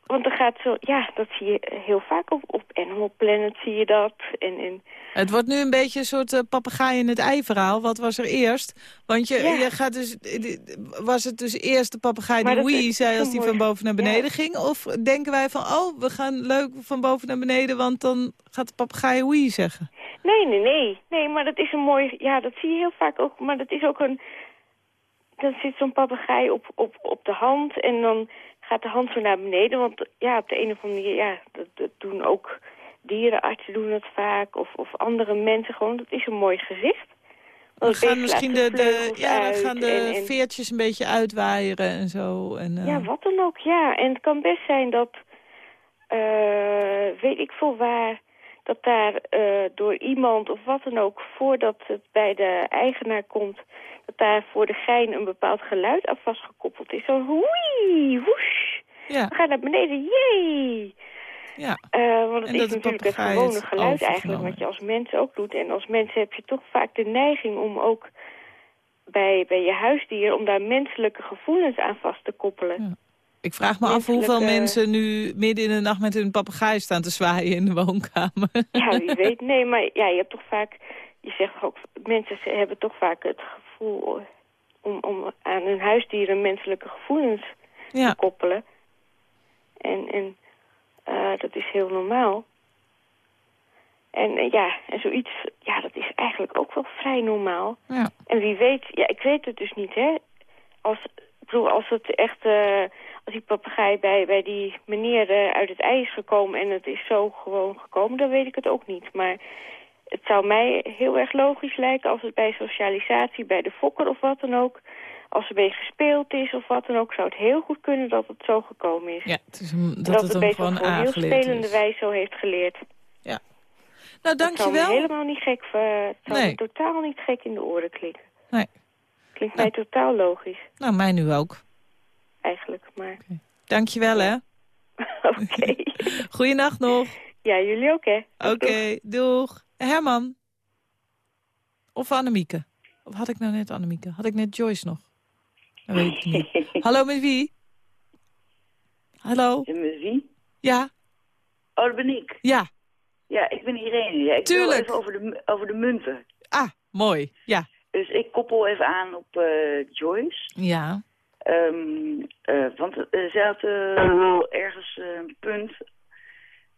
Want er gaat zo, ja, dat zie je heel vaak op, op Animal Planet zie je dat. En, en Het wordt nu een beetje een soort eh, papegaai in het ei-verhaal. Wat was er eerst? Want je, Ja. je gaat dus, eh, was het dus eerst de papegaai die wee zei als die mooi. van boven naar Ja. beneden ging? Of denken wij van, oh, we gaan leuk van boven naar beneden, want dan gaat de papegaai wee zeggen? Nee, nee, nee. Nee, maar dat is een mooi... Ja, dat zie je heel vaak ook. Maar dat is ook een... Dan zit zo'n papegaai op, op, op de hand en dan gaat de hand zo naar beneden. Want ja, op de een of andere manier... Ja, dat, dat doen ook dierenartsen doen dat vaak. Of, of andere mensen gewoon. Dat is een mooi gezicht. Dan gaan misschien de, de, ja, dan uit gaan de en- en- veertjes een beetje uitwaaieren en zo. En, eh, Ja, wat dan ook, ja. En het kan best zijn dat, eh, weet ik veel waar, dat daar eh, door iemand of wat dan ook, voordat het bij de eigenaar komt, dat daar voor de gein een bepaald geluid aan vastgekoppeld is. Zo woei, woesh. Ja. We gaan naar beneden, jee. Ja. Eh, want het En is natuurlijk het gewone geluid eigenlijk wat je als mens ook doet. En als mens heb je toch vaak de neiging om ook bij, bij je huisdier... om daar menselijke gevoelens aan vast te koppelen. Ik vraag me af hoeveel Menselijke- mensen nu midden in de nacht met hun papegaai staan te zwaaien in de woonkamer. Ja, wie weet. Nee, maar ja, je hebt toch vaak... Je zegt ook, mensen hebben toch vaak het gevoel om, om aan hun huisdieren menselijke gevoelens Ja. te koppelen. En, en eh, dat is heel normaal. En eh, ja, en zoiets, ja, dat is eigenlijk ook wel vrij normaal. Ja. En wie weet, ja, ik weet het dus niet, hè. Als, ik bedoel, als het echt, eh, als die papegaai bij, bij die meneer eh, uit het ei is gekomen en het is zo gewoon gekomen, dan weet ik het ook niet. Maar het zou mij heel erg logisch lijken als het bij socialisatie, bij de fokker of wat dan ook, als er mee gespeeld is of wat dan ook, zou het heel goed kunnen dat het zo gekomen is. Ja, het is een, En dat, dat het het beest gewoon op een heel spelende is. wijze zo heeft geleerd. Ja. Nou, Dat zou me dankjewel. helemaal niet gek, het zou Nee. totaal niet gek in de oren klinken. Nee. Klinkt mij totaal logisch, Nou, mij nu ook. Eigenlijk, maar... Dankjewel, hè. Oké. Goeienacht nog. Ja, jullie ook, hè? Oké, doeg. Herman. Of Annemieke. Of had ik nou net Annemieke? Had ik net Joyce nog? Dat weet ik niet. Hallo, met wie? Hallo? Met wie? Ja? Oh, dat ben ik. Ja. Ja, ik ben Irene. Ja, ik Tuurlijk. even over de, over de munten. Ah, mooi. Ja. Dus ik koppel even aan op eh, Joyce. Ja. Ehm, eh, want uh, zij had eh, wel ergens eh, een punt.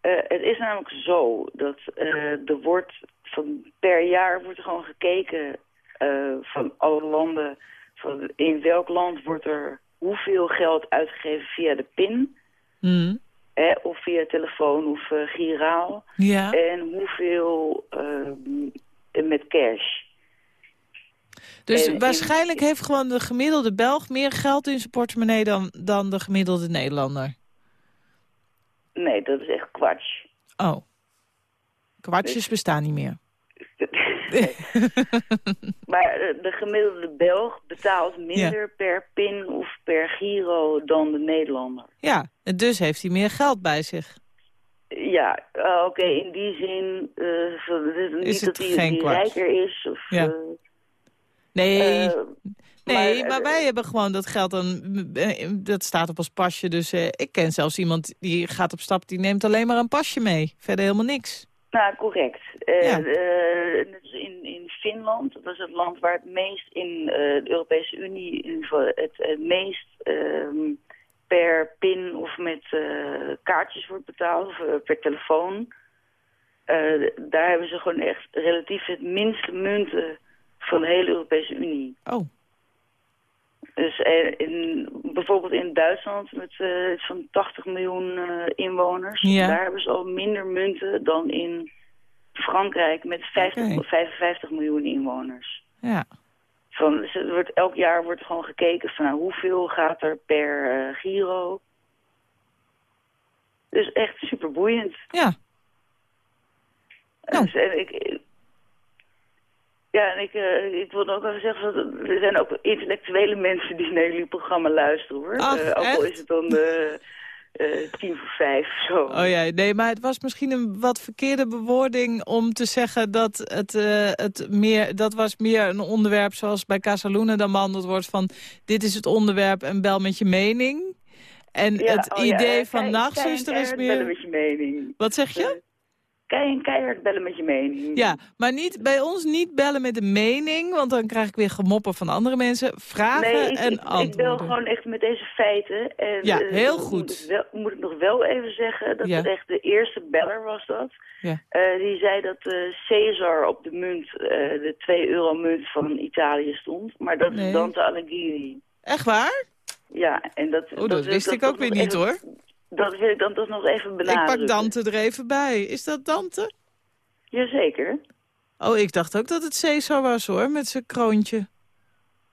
Eh, het is namelijk zo dat eh, er wordt van per jaar wordt er gewoon gekeken eh, van alle landen. Van in welk land wordt er hoeveel geld uitgegeven via de PIN. Hmm. Hè, of via telefoon of uh, giraal. Ja. En hoeveel uh, met cash. Dus en, waarschijnlijk en... heeft gewoon de gemiddelde Belg meer geld in zijn portemonnee dan, dan de gemiddelde Nederlander. Nee, dat is echt kwats. Oh. Kwartjes bestaan niet meer. Maar eh, de gemiddelde Belg betaalt minder per pin of per giro dan de Nederlander. Ja, dus heeft hij meer geld bij zich. Ja, eh, oké, in die zin eh, niet Is het dat hij geen rijker is. Of, Ja. eh, Nee, eh, nee, maar, maar, eh, wij hebben gewoon dat geld dan... eh, Dat staat op ons pasje, dus ik ken zelfs iemand die gaat op stap... die neemt alleen maar een pasje mee, verder helemaal niks. Nou, correct. Ja. als in, in Finland, dat is het land waar het meest in de Europese Unie in het, het meest ehm, per pin of met kaartjes wordt betaald, of per telefoon. Daar hebben ze gewoon echt relatief het minste munten van de hele Europese Unie. Oh. Dus in, bijvoorbeeld in Duitsland met iets van 80 miljoen eh, inwoners. Ja. Daar hebben ze al minder munten dan in Frankrijk met 50, Oké. 55 miljoen inwoners. Ja. Van, dus er wordt, elk jaar wordt gewoon gekeken van nou, hoeveel gaat er per eh, giro. Dus echt super boeiend. Ja. Dus, en ik, ja, en ik, eh, ik wilde ook even zeggen, dat er zijn ook intellectuele mensen die naar jullie programma luisteren hoor. Ach, Eh, ook al is het dan eh, tien voor vijf zo. Oh ja, nee, maar het was misschien een wat verkeerde bewoording om te zeggen dat het, het meer, dat was meer een onderwerp zoals bij Casaluna dan behandeld wordt van dit is het onderwerp en bel met je mening. En Ja, het oh ja, idee eh, van kei- nachtzuster is keihard bellen meer... met je mening. Wat zeg je? Kei- keihard bellen met je mening. Ja, maar niet, bij ons niet bellen met een mening, want dan krijg ik weer gemoppen van andere mensen. Vragen Nee, ik, en ik, ik bel antwoorden. gewoon echt met deze feiten. En, Ja, eh, heel goed. ik wel- moet ik nog wel even zeggen dat Ja. het echt de eerste beller was dat. Ja. Eh, die zei dat eh Caesar op de munt, de 2 euro munt van Italië stond. Maar dat Nee. is Dante Alighieri. Echt waar? Ja, en dat... Oh, dat, wist ik ook weer niet hoor. Dat wil ik dan toch nog even Ik pak Dante er even bij. Is dat Dante? Jazeker. Oh, ik dacht ook dat het Caesar was hoor, met zijn kroontje.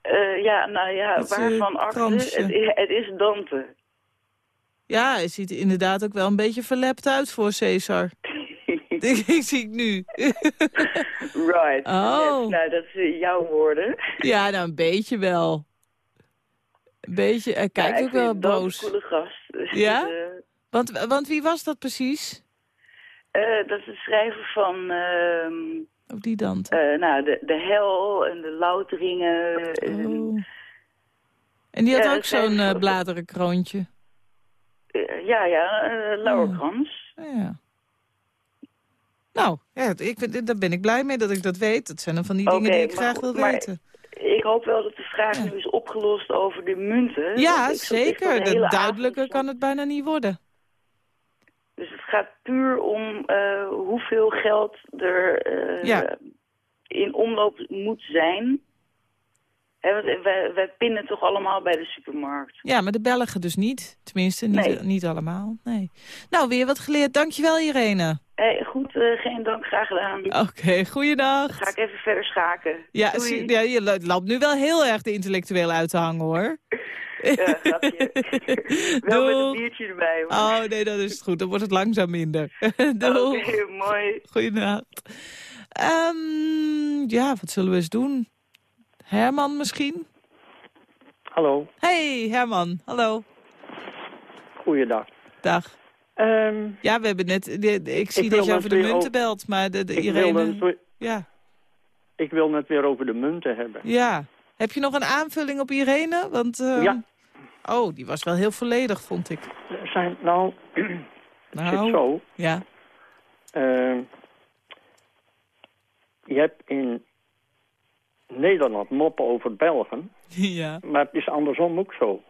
Eh, ja, nou ja, Met, eh, waarvan achter? Het, is- het is Dante. Ja, hij ziet er inderdaad ook wel een beetje verlept uit voor Caesar. ik zie het nu. Right. Oh. Nou, dat zijn jouw woorden. ja, nou een beetje wel. Een beetje, hij kijkt Ja, ik ook wel boos. een coole gast. Dus Ja? eh, Want, want wie was dat precies? eh, dat is de schrijver van... Ook die Dante. eh, nou, de, de hel en de louteringen. En, Oh. En die had Ja, ook zo'n zo- bladeren kroontje. eh, ja, ja, Lauwerkrans. Ja. Nou, ja, ik, daar ben ik blij mee dat ik dat weet. Dat zijn dan van die dingen die ik graag goed, wil maar weten. Ik hoop wel dat de vraag nu is opgelost over de munten. Ja, zeker. de duidelijker kan het bijna niet worden. Dus het gaat puur om eh, hoeveel geld er eh, Ja. in omloop moet zijn. Want wij, wij pinnen toch allemaal bij de supermarkt. Ja, maar de Belgen dus niet. Tenminste, niet, Nee. niet allemaal. Nee. Nou, weer wat geleerd. Dankjewel, Irene. Hey, goed, eh, geen dank, graag gedaan. Oké, goeiedag. Ga ik even verder schaken. Ja, Doei. zie- ja, je lo- loopt nu wel heel erg de intellectueel uit te hangen, hoor. Ja, grapje. Wel met een biertje erbij. hoor. Oh, nee, dat is goed. Dan wordt het langzaam minder. Doeg. Oké, mooi. Goeienacht. Ehm, ja, wat zullen we eens doen? Herman misschien? Hallo, Hey, Herman. Hallo. goeiedag. Dag. Ehm, Ja, we hebben net... ik zie Ik dat je net over de munten belt, maar de, de ik, Irene... wil Ja, ik wil het weer over de munten hebben. ja. Heb je nog een aanvulling op Irene? Want, ehm, Ja. Oh, die was wel heel volledig, vond ik. Zijn, nou, Nou. zit zo. Ja. ehm, je hebt in Nederland moppen over Belgen, Ja. maar het is andersom ook zo.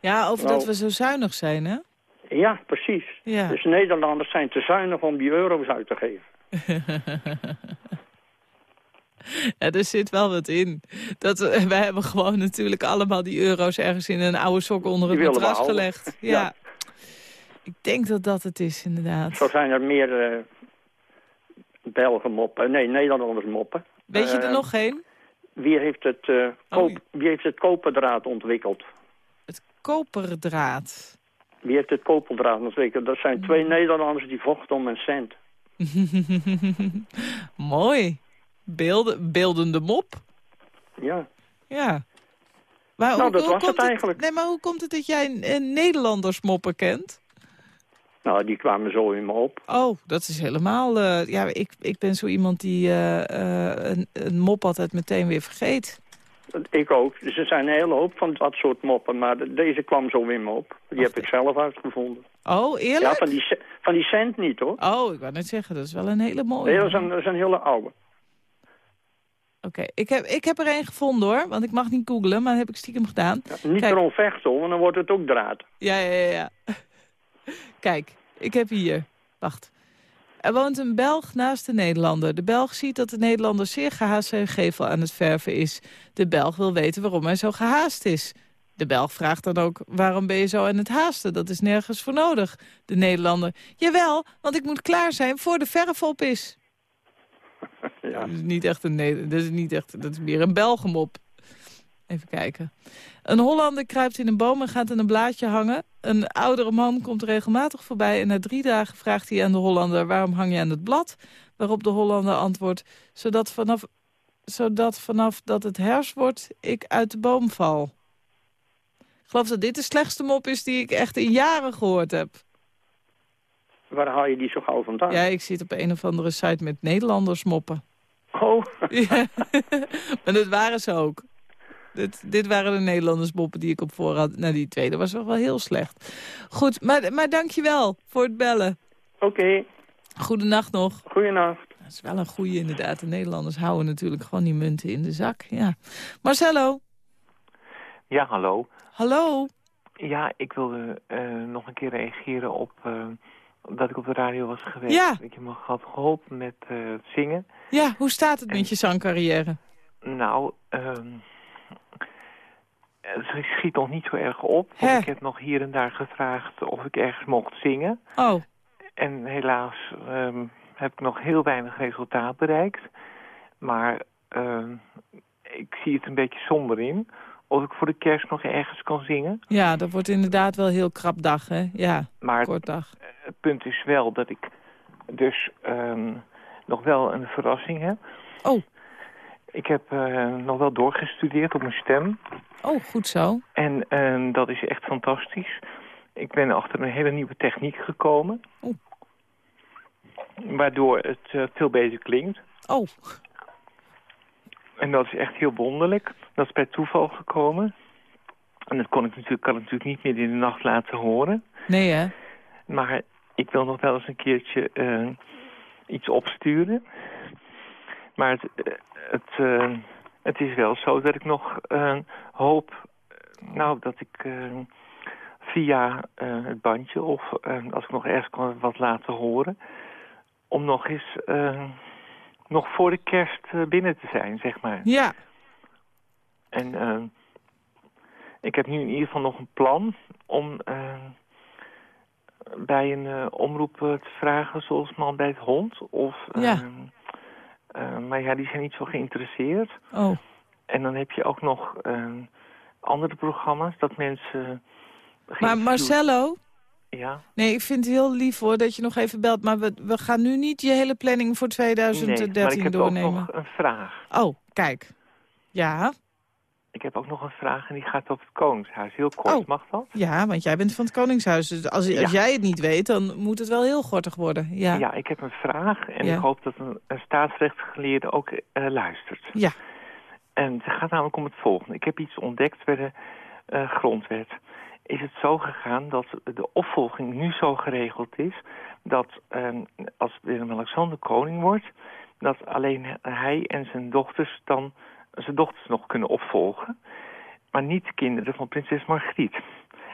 Ja, over Nou. dat we zo zuinig zijn, hè? Ja, precies. Ja. Dus Nederlanders zijn te zuinig om die euro's uit te geven. Ja, er zit wel wat in. Dat, eh, wij hebben gewoon natuurlijk allemaal die euro's ergens in een oude sok onder het matras gelegd. Ja. Ja. Ik denk dat dat het is, inderdaad. Zo zijn er meer eh Belgen moppen, nee, Nederlanders moppen. Weet je er Eh, nog geen? Wie heeft het, koop, wie heeft het koperdraad ontwikkeld? Koperdraad. Wie heeft het koperdraad ontwikkeld? Dat zijn twee Nederlanders die vochten om een cent. Mooi. Beelden, beeldende mop. Ja. Ja. Maar Nou, hoe- dat hoe was het eigenlijk. Nee, maar hoe komt het dat jij Nederlanders moppen kent? Nou, die kwamen zo in me op. Oh, dat is helemaal... eh, ja, ik, ik ben zo iemand die eh, eh, een, een mop altijd meteen weer vergeet. Ik ook. Dus er zijn een hele hoop van dat soort moppen. Maar de- deze kwam zo in me op. Die heb ik zelf uitgevonden. Oh, eerlijk? Ja, van die, van die cent niet, hoor. Oh, ik wou net zeggen, dat is wel een hele mooie. Nee, dat is een, dat is een hele oude. Oké, ik, heb, ik heb er één gevonden hoor, want ik mag niet googlen, maar dat heb ik stiekem gedaan. Niet erom vechten, hoor, want dan wordt het ook draad. Ja, ja, ja, ja. Kijk, ik heb hier. Wacht. Er woont een Belg naast de Nederlander. De Belg ziet dat de Nederlander zeer gehaast zijn gevel aan het verven is. De Belg wil weten waarom hij zo gehaast is. De Belg vraagt dan ook, waarom ben je zo aan het haasten? Dat is nergens voor nodig. De Nederlander, jawel, want ik moet klaar zijn voor de verf op is. Ja. Dat is niet echt een dat is niet echt, dat is meer een Belgemop. Even kijken. Een Hollander kruipt in een boom en gaat in een blaadje hangen. Een oudere man komt regelmatig voorbij en na drie dagen vraagt hij aan de Hollander... waarom hang je aan het blad? Waarop de Hollander antwoordt... zodat vanaf, zodat vanaf dat het herfst wordt ik uit de boom val. Ik geloof dat dit de slechtste mop is die ik echt in jaren gehoord heb. Waar haal je die zo gauw vandaan? Ja, ik zit op een of andere site met Nederlanders moppen. Oh. Ja. maar dat waren ze ook. Dit, dit waren de Nederlanders moppen die ik op voorhand... Nou, die tweede was nog wel heel slecht. Goed, maar, maar dank je wel voor het bellen. Oké. Goedenacht nog. Goedenacht. Dat is wel een goeie inderdaad. De Nederlanders houden natuurlijk gewoon die munten in de zak. Ja. Marcello. Ja, hallo. Hallo. Ja, ik wilde eh, nog een keer reageren op eh, dat ik op de radio was geweest. Ja. Dat je me had geholpen met eh, het zingen. Ja, hoe staat het met je zangcarrière? Nou, ehm het schiet nog niet zo erg op. Want ik heb nog hier en daar gevraagd of ik ergens mocht zingen. Oh. En helaas ehm, heb ik nog heel weinig resultaat bereikt. Maar ehm, ik zie het een beetje somber in. Of ik voor de kerst nog ergens kan zingen. Ja, dat wordt inderdaad wel heel krap dag, hè? Ja, Maar kort dag. het punt is wel dat ik dus ehm, nog wel een verrassing heb. Oh. Ik heb eh, nog wel doorgestudeerd op mijn stem. Oh, goed zo. En ehm, dat is echt fantastisch. Ik ben achter een hele nieuwe techniek gekomen. Waardoor het eh, veel beter klinkt. Oh. En dat is echt heel wonderlijk. Dat is bij toeval gekomen. En dat kon ik natuurlijk, kan ik natuurlijk niet meer in de nacht laten horen. Nee, hè? Maar ik wil nog wel eens een keertje eh, iets opsturen. Maar het, eh, het, het is wel zo dat ik nog eh, hoop... eh, nou, dat ik eh, via het bandje of als ik nog ergens kan wat laten horen... om nog eens... nog voor de kerst binnen te zijn, zeg maar. Ja. En ik heb nu in ieder geval nog een plan om bij een omroep te vragen, zoals man bij het hond. Of, Ja. Eh, maar ja, die zijn niet zo geïnteresseerd. Oh. En dan heb je ook nog eh, andere programma's dat mensen... Maar Marcello? Ja? Nee, ik vind het heel lief hoor dat je nog even belt. Maar we, we gaan nu niet je hele planning voor Nee, 2013 maar ik heb doornemen. ook nog een vraag. Oh, kijk. Ja. Ik heb ook nog een vraag en die gaat over het Koningshuis. Heel kort, Oh. mag dat? Ja, want jij bent van het Koningshuis. Dus als, als jij het niet weet, dan moet het wel heel gortig worden. Ja. Ja, ik heb een vraag en Ja. ik hoop dat een, een staatsrechtsgeleerde ook eh, luistert. Ja. En het gaat namelijk om het volgende. Ik heb iets ontdekt bij de eh, grondwet. Is het zo gegaan dat de opvolging nu zo geregeld is... dat eh, als Willem-Alexander koning wordt... dat alleen hij en zijn dochters dan zijn dochters nog kunnen opvolgen... maar niet de kinderen van prinses Margriet.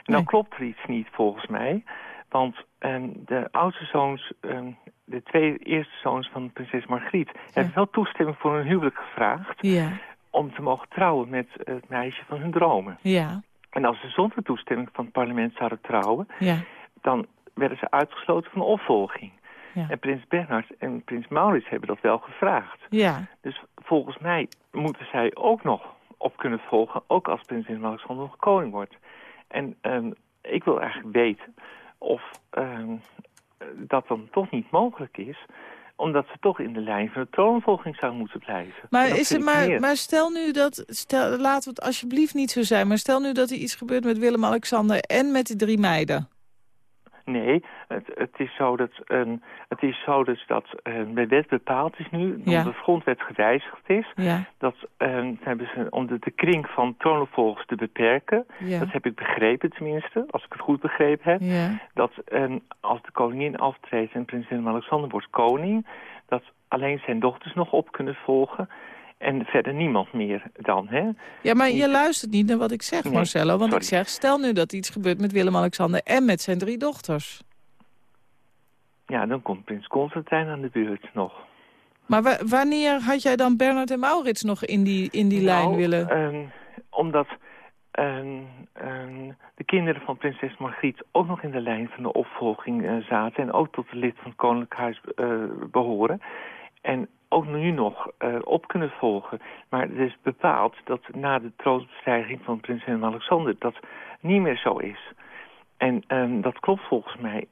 En dan klopt er iets niet volgens mij... Want ehm, de oudste zoons, ehm, de twee eerste zoons van prinses Margriet... hebben wel toestemming voor hun huwelijk gevraagd... Ja. om te mogen trouwen met het meisje van hun dromen. Ja. En als ze zonder toestemming van het parlement zouden trouwen... Ja. dan werden ze uitgesloten van opvolging. Ja. En prins Bernhard en prins Maurits hebben dat wel gevraagd. Ja. Dus volgens mij moeten zij ook nog op kunnen volgen... ook als prinses Alexander nog koning wordt. En ehm, ik wil eigenlijk weten of ehm, dat dan toch niet mogelijk is omdat ze toch in de lijn van de troonvolging zou moeten blijven. Maar, is het, maar, maar stel nu dat, stel, laten we het alsjeblieft niet zo zijn... maar stel nu dat er iets gebeurt met Willem-Alexander en met die drie meiden. Nee, het, het is zo dat, ehm, het is zo dus dat bij wet bepaald is nu, Ja. omdat de grondwet gewijzigd is, Ja. dat ehm, hebben ze, om de, de kring van troonopvolgers te beperken, Ja. dat heb ik begrepen tenminste, als ik het goed begrepen heb, dat ehm, als de koningin aftreedt en prins Willem-Alexander wordt koning, dat alleen zijn dochters nog op kunnen volgen en verder niemand meer dan. Hè? Ja, maar je luistert niet naar wat ik zeg, Nee, Marcello. Want ik zeg, stel nu dat iets gebeurt met Willem-Alexander en met zijn drie dochters. Ja, dan komt prins Constantijn aan de beurt nog. Maar wa- wanneer had jij dan Bernard en Maurits nog in die, in die lijn Nou, willen? ehm, omdat ehm, ehm, de kinderen van prinses Margriet ook nog in de lijn van de opvolging eh, zaten... en ook tot de lid van het Koninklijk Huis eh, behoren. En ook nu nog eh, op kunnen volgen. Maar het is bepaald dat na de troonsbestijging van prins Willem-Alexander... dat niet meer zo is. En ehm, dat klopt volgens mij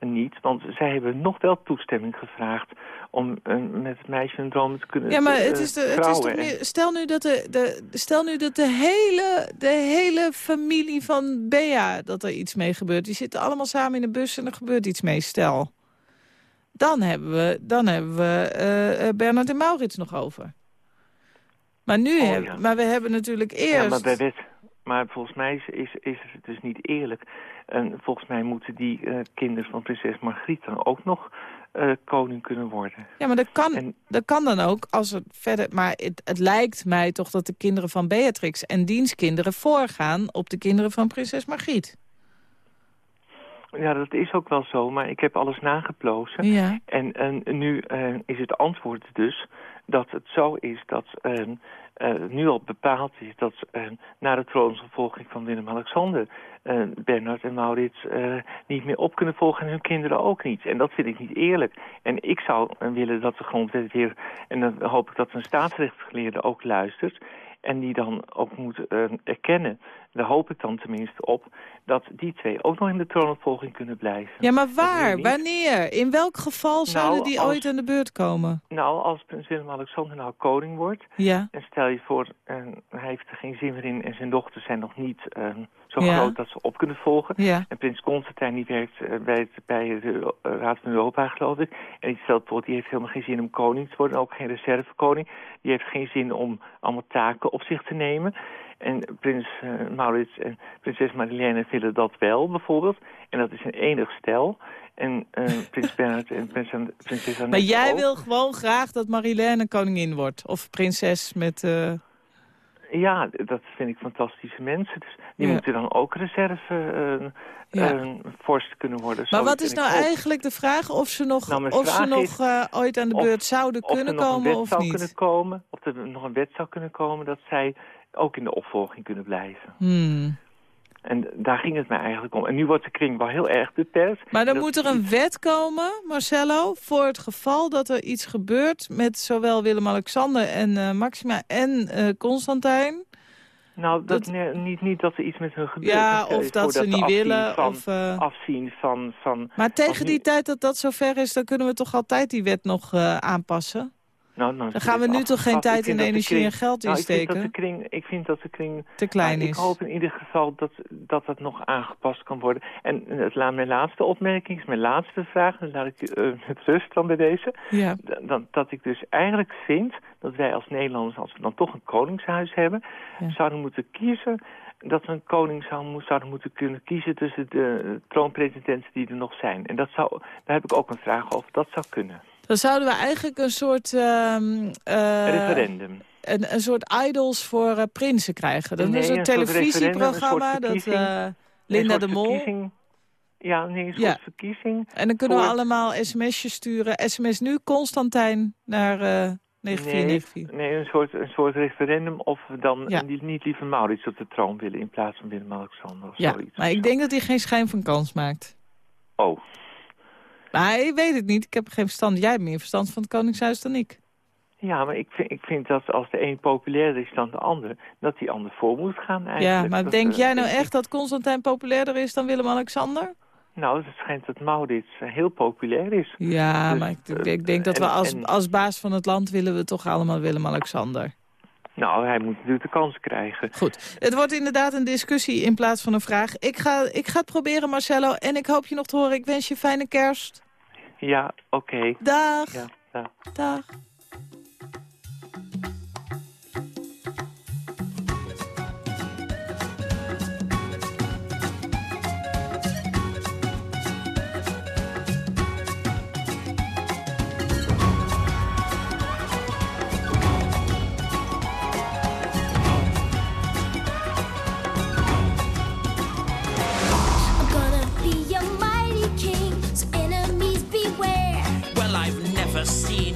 niet, want zij hebben nog wel toestemming gevraagd... om eh, met het meisje een droom te kunnen Ja, maar eh, het is, de, het is toch En- meer... Stel nu dat de, de, stel nu dat de hele, de hele familie van Bea, dat er iets mee gebeurt. Die zitten allemaal samen in de bus en er gebeurt iets mee, stel. Dan hebben we, dan hebben we eh, Bernard en Maurits nog over. Maar nu Oh, hebben, ja. maar we hebben natuurlijk eerst... Ja, maar bij wet. Maar volgens mij is, is, is het dus niet eerlijk. En volgens mij moeten die eh, kinderen van prinses Margriet dan ook nog koning kunnen worden. Ja, maar dat kan, dat kan dan ook als het verder... Maar het, het lijkt mij toch dat de kinderen van Beatrix en dienstkinderen voorgaan op de kinderen van prinses Margriet. Ja, dat is ook wel zo, maar ik heb alles nageplozen. Ja. En, en nu eh, is het antwoord dus dat het zo is dat eh, nu al bepaald is dat eh, na de troonsopvolging van Willem-Alexander eh, Bernard en Maurits niet meer op kunnen volgen en hun kinderen ook niet. En dat vind ik niet eerlijk. En ik zou willen dat de grondwet weer, en dan hoop ik dat een staatsrechtsgeleerde ook luistert, en die dan ook moet eh, erkennen, daar hoop ik dan tenminste op, dat die twee ook nog in de troonopvolging kunnen blijven. Ja, maar waar? Wanneer? In welk geval zouden Nou, die als- ooit aan de beurt komen? Nou, als prins Willem-Alexander nou koning wordt... Ja. en stel je voor, eh, hij heeft er geen zin meer in... en zijn dochters zijn nog niet eh, zo Ja. groot dat ze op kunnen volgen... Ja. en prins Constantijn die werkt eh, bij, het, bij de eh, Raad van Europa, geloof ik... en die stelt voor, die heeft helemaal geen zin om koning te worden... ook geen reservekoning. Die heeft geen zin om allemaal taken op zich te nemen... En prins eh, Maurits en prinses Madeleine willen dat wel, bijvoorbeeld. En dat is een enig stel. En prins Bernhard en prins, prinses Annette Maar jij ook. wil gewoon graag dat Marilène koningin wordt. Of prinses met... Ja, dat vind ik fantastische mensen. Dus die Ja. moeten dan ook reserve Ja. vorst kunnen worden. Maar wat is nou eigenlijk de vraag? Of ze nog, Nou, of ze nog eh, ooit aan de of- beurt zouden of kunnen komen of niet? kunnen komen, of er nog een wet zou kunnen komen dat zij ook in de opvolging kunnen blijven. Hmm. En daar ging het mij eigenlijk om. En nu wordt de kring wel heel erg beperkt. Maar dan moet er een wet komen, Marcello, voor het geval dat er iets gebeurt met zowel Willem-Alexander en Maxima en Constantijn. Nou, dat, nee, niet, niet dat er iets met hun gebeurt. Ja, of dat ze niet afzien willen, Van, of, eh, Afzien van... van Maar tegen nu- die tijd dat dat zover is, dan kunnen we toch altijd die wet nog eh, aanpassen? Nou, nou, Dan gaan we nu toch geen afgepast. tijd en energie kring- en geld nou, ik vind dat insteken? de kring, ik vind dat de kring Te klein is. Ik hoop in ieder geval dat dat, dat nog aangepast kan worden. En het, mijn laatste opmerking is mijn laatste vraag. Dan laat ik uh, het rust dan bij deze. Ja. Dat, dat ik dus eigenlijk vind dat wij als Nederlanders, als we dan toch een koningshuis hebben, zouden moeten kiezen dat we een koning zou, zouden moeten kunnen kiezen tussen de troonpretendenten die er nog zijn. En dat zou, daar heb ik ook een vraag over. Dat zou kunnen. Dan zouden we eigenlijk een soort... ehm, eh, Referendum. Een, een soort idols voor eh, prinsen krijgen. Dat Nee, is een televisieprogramma. dat eh, Een Linda de Mol... Ja, nee, een soort Ja. verkiezing. En dan kunnen we allemaal sms'jes sturen. SMS nu, Constantijn, naar eh 9494. Nee, nee een, soort, een soort referendum of we dan Ja. niet, niet liever Maurits op de troon willen in plaats van Willem-Alexander of Ja, zoiets. maar ik denk dat hij geen schijn van kans maakt. Oh, Maar ik weet het niet. Ik heb geen verstand. Jij hebt meer verstand van het Koningshuis dan ik. ja, maar ik vind, ik vind dat als de een populairder is dan de ander, dat die ander voor moet gaan eigenlijk. Ja, maar Dat, denk eh, jij nou echt dat Constantijn populairder is dan Willem-Alexander? Nou, het schijnt dat Maurits eh, heel populair is. Ja, Dus, maar ik, eh, ik denk dat we als, en- als baas van het land willen we toch allemaal Willem-Alexander. Nou, hij moet natuurlijk de kans krijgen. Goed. Het wordt inderdaad een discussie in plaats van een vraag. Ik ga, ik ga het proberen, Marcello. En ik hoop je nog te horen. Ik wens je fijne kerst. Ja, oké. Dag. Ja, dag. Dag.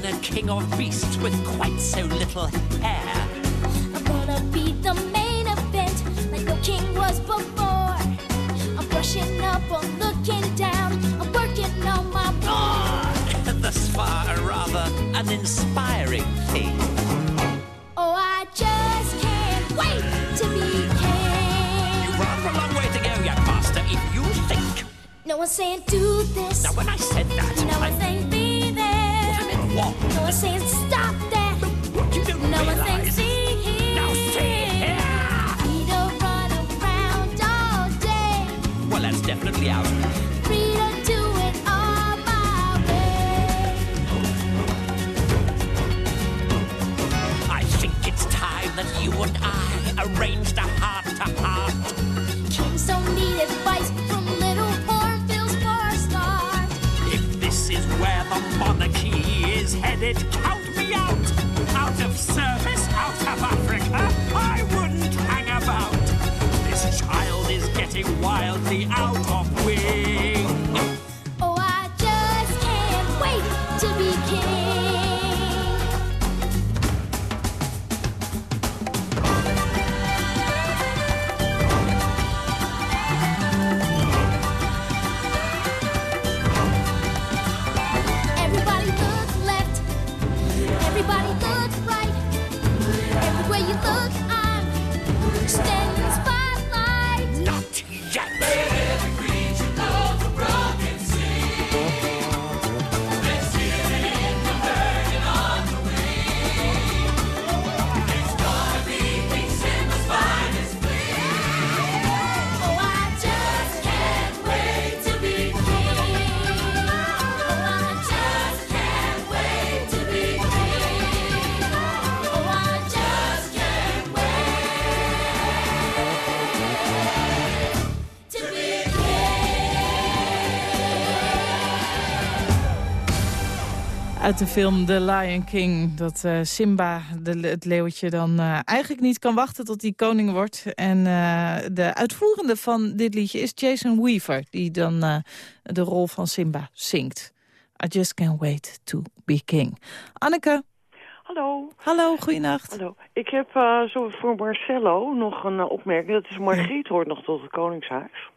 A king of beasts with quite so little hair. I'm gonna be the main event, like no king was before. I'm brushing up, I'm looking down, I'm working on my roar. Thus far, a rather uninspiring thing. Oh, I just can't wait to be king. You've rather a long way to go, young master, if you think. No one's saying do this. Now, when I said that, I one's saying stop that. You don't No one's saying realize. see here. Now, see here. Free to run around all day. Well, that's definitely out. Free to do it all my way. I think it's time that you and I arranged a. headed, count me out. Out of service, out of Africa, I wouldn't hang about. This child is getting wildly out Uit de film The Lion King. Dat eh, Simba, de, het leeuwtje, dan eh, eigenlijk niet kan wachten tot hij koning wordt. En eh, de uitvoerende van dit liedje is Jason Weaver. Die dan de rol van Simba zingt. I just can't wait to be king. Anneke. Hallo. Hallo, goeienacht. Hallo. Ik heb zo voor Marcello nog een opmerking. Dat is Margriet hoort nog tot het Koningshuis.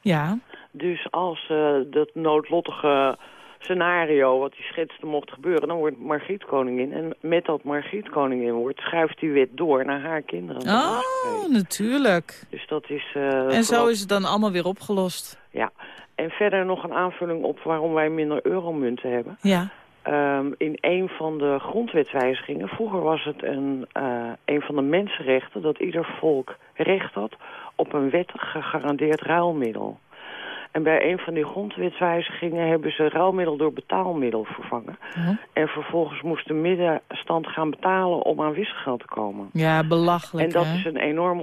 Ja. Dus als dat noodlottige scenario wat hij schetste mocht gebeuren... dan wordt Margriet koningin. En met dat Margriet koningin wordt, schuift die wet door naar haar kinderen. Oh, natuurlijk. Dus dat is... eh, En zo is het dan allemaal weer opgelost. Ja. En verder nog een aanvulling op waarom wij minder euromunten hebben. Ja. Ehm, in een van de grondwetswijzigingen, vroeger was het een, eh, een van de mensenrechten dat ieder volk recht had op een wettig gegarandeerd ruilmiddel. En bij een van die grondwetswijzigingen hebben ze ruilmiddel door betaalmiddel vervangen. En vervolgens moest de middenstand gaan betalen om aan wisselgeld te komen. Ja, belachelijk, En dat hè? is een enorme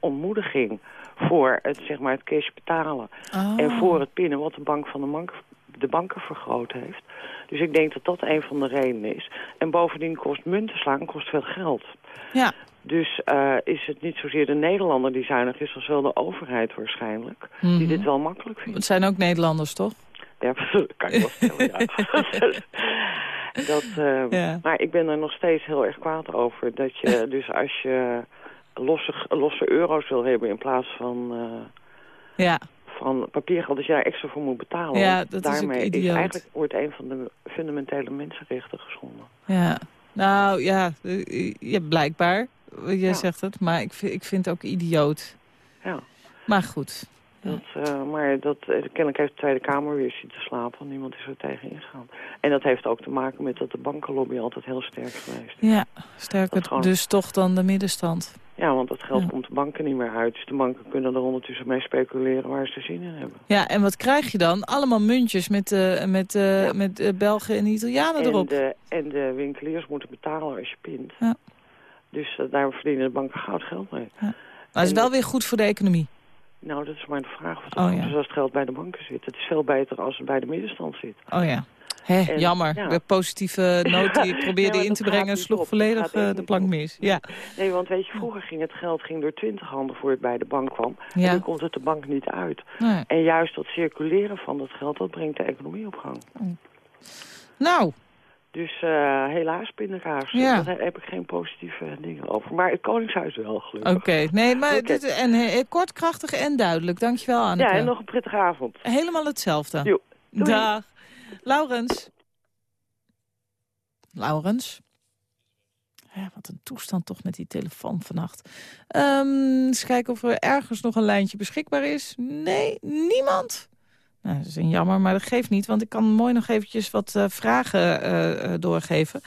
ontmoediging voor het, zeg maar, het cash betalen. Oh. En voor het pinnen wat de bank van de, bank, de banken vergroot heeft. Dus ik denk dat dat een van de redenen is. En bovendien kost munten slaan kost veel geld. Ja. Dus eh, is het niet zozeer de Nederlander die zuinig is... als wel de overheid waarschijnlijk. Mhm. Die dit wel makkelijk vindt. Het zijn ook Nederlanders, toch? Ja, dat kan je wel stellen, ja. dat, eh, Ja. Maar ik ben er nog steeds heel erg kwaad over. Dat je dus als je losse, losse euro's wil hebben in plaats van, eh, Ja. van papiergeld... dat je daar extra voor moet betalen. Ja, dat is daarmee idioot. eigenlijk wordt een van de fundamentele mensenrechten geschonden. Ja. Nou, ja, eh, ja blijkbaar. Jij zegt het, maar ik vind, ik vind het ook idioot. Ja. Maar goed. Dat, eh, maar dat, eh, kennelijk heeft de Tweede Kamer weer zitten slapen. Niemand is er tegen ingegaan. En dat heeft ook te maken met dat de bankenlobby altijd heel sterk is geweest. Ja, sterker gewoon- dus toch dan de middenstand. Ja, want dat geld komt de banken niet meer uit. Dus de banken kunnen er ondertussen mee speculeren waar ze zin in hebben. Ja, en wat krijg je dan? Allemaal muntjes met, eh, met, met Belgen en Italianen En erop. de, en de winkeliers moeten betalen als je pint. Ja. Dus eh, daar verdienen de banken goud geld mee. Maar het is wel weer goed voor de economie. Nou, dat is maar de vraag of het Oh, ja. als het geld bij de banken zit. Het is veel beter als het bij de middenstand zit. Oh ja. Hé, En- jammer. ja. De positieve noot die ik probeerde in te brengen... sloeg volledig eh, de plank mis. Ja. Nee, want weet je, vroeger ging het geld ging door twintig handen voor het bij de bank kwam. Ja. En nu komt het de bank niet uit. Nee. En juist dat circuleren van dat geld, dat brengt de economie op gang. Nou. Dus eh, helaas, pindakaas. Ja. Daar heb ik geen positieve dingen over. Maar het Koningshuis wel, gelukkig. Oké, nee, maar dit, en, eh, kort, krachtig en duidelijk. Dankjewel, Anneke. Ja, en nog een prettige avond. Helemaal hetzelfde. Jo. Dag. Laurens. Laurens. Ja, wat een toestand toch met die telefoon vannacht. Ehm, eens kijken of er ergens nog een lijntje beschikbaar is. Nee, niemand. Nou, dat is een jammer, maar dat geeft niet. Want ik kan mooi nog eventjes wat eh, vragen eh, eh, doorgeven.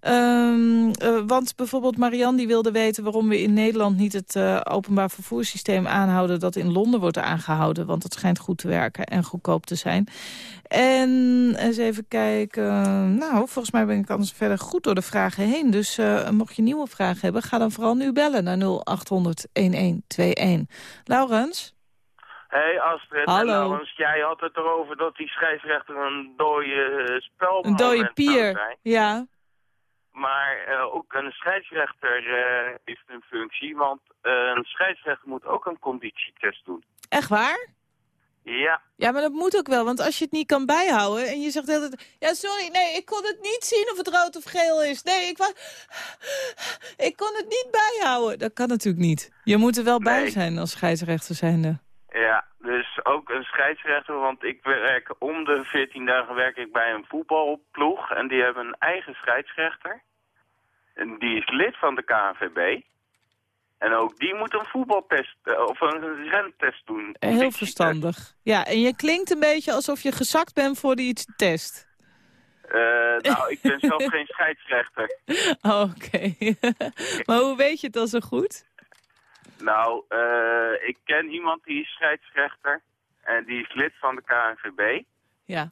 Ehm, eh, want bijvoorbeeld Marianne die wilde weten waarom we in Nederland niet het openbaar vervoerssysteem aanhouden dat in Londen wordt aangehouden. Want het schijnt goed te werken en goedkoop te zijn. En eens even kijken. Nou, volgens mij ben ik anders verder goed door de vragen heen. Dus mocht je nieuwe vragen hebben, ga dan vooral nu bellen naar 0800 1121. Laurens? Hey Astrid, Hallo. en jij had het erover dat die scheidsrechter een dode uh, spel Een dode pier. Ja. Maar uh, ook een scheidsrechter uh, heeft een functie, want uh, een scheidsrechter moet ook een conditietest doen. Echt waar? Ja. Ja, maar dat moet ook wel, want als je het niet kan bijhouden en je zegt altijd... Ja, sorry, nee, ik kon het niet zien of het rood of geel is. Nee, ik, was, ik kon het niet bijhouden. Dat kan natuurlijk niet. Je moet er wel bij zijn als scheidsrechter zijnde. Ja, dus ook een scheidsrechter, want ik werk om de 14 dagen werk ik bij een voetbalploeg en die hebben een eigen scheidsrechter. En die is lid van de KNVB. En ook die moet een voetbaltest, eh, of een rentest doen. Heel verstandig. Ja, en je klinkt een beetje alsof je gezakt bent voor die test. Eh, nou, ik ben zelf geen scheidsrechter. Oké. maar hoe weet je het dan zo goed? Nou, eh, ik ken iemand die is scheidsrechter. En die is lid van de KNVB. Ja.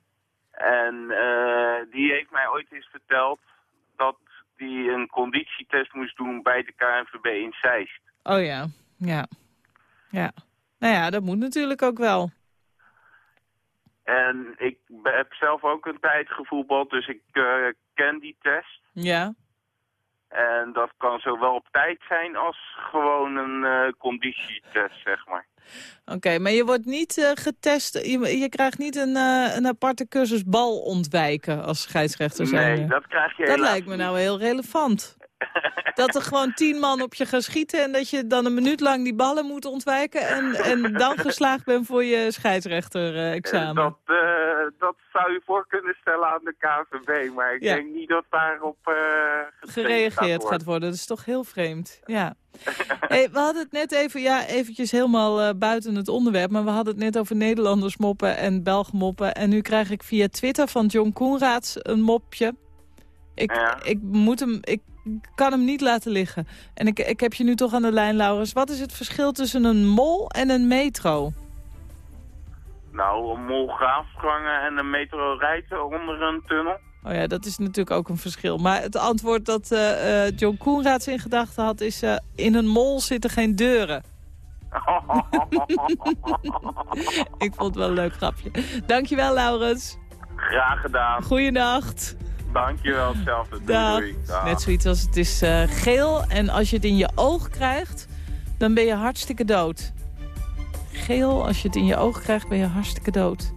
En eh, die heeft mij ooit eens verteld dat die een conditietest moest doen bij de KNVB in Zeist. Oh ja, ja. Ja. Nou ja, dat moet natuurlijk ook wel. En ik heb zelf ook een tijd gevoetbald, dus ik eh, ken die test. Ja. En dat kan zowel op tijd zijn als gewoon een eh, conditietest, zeg maar. Oké, maar je wordt niet eh, getest, je, je krijgt niet een, eh, een aparte cursus bal ontwijken als scheidsrechter zijn. Nee, dat krijg je Dat lijkt me nou heel relevant. Dat er gewoon tien man op je gaan schieten en dat je dan een minuut lang die ballen moet ontwijken en, en dan geslaagd bent voor je scheidsrechter-examen. Dat, eh, dat zou je voor kunnen stellen aan de KNVB, maar ik Ja. denk niet dat daarop eh gereageerd gaat worden. Dat is toch heel vreemd. Ja. Hey, we hadden het net even, ja, eventjes helemaal eh, buiten het onderwerp, maar we hadden het net over Nederlanders moppen en Belgen moppen. En nu krijg ik via Twitter van John Koenraads een mopje. Ik, ik moet hem, ik kan hem niet laten liggen. En ik, ik heb je nu toch aan de lijn, Laurens. Wat is het verschil tussen een mol en een metro? Nou, een mol graafgangen en een metro rijden onder een tunnel. Oh ja, dat is natuurlijk ook een verschil. Maar het antwoord dat eh, John Koenraads in gedachten had is... eh, in een mol zitten geen deuren. Ik vond het wel een leuk grapje. Dankjewel, Laurens. Graag gedaan. Goeienacht. Dankjewel, hetzelfde. Doei, doei. Dag. Net zoiets als het is eh, geel. En als je het in je oog krijgt, dan ben je hartstikke dood. Geel, als je het in je oog krijgt, ben je hartstikke dood.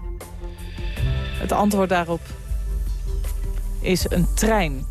Het antwoord daarop is een trein.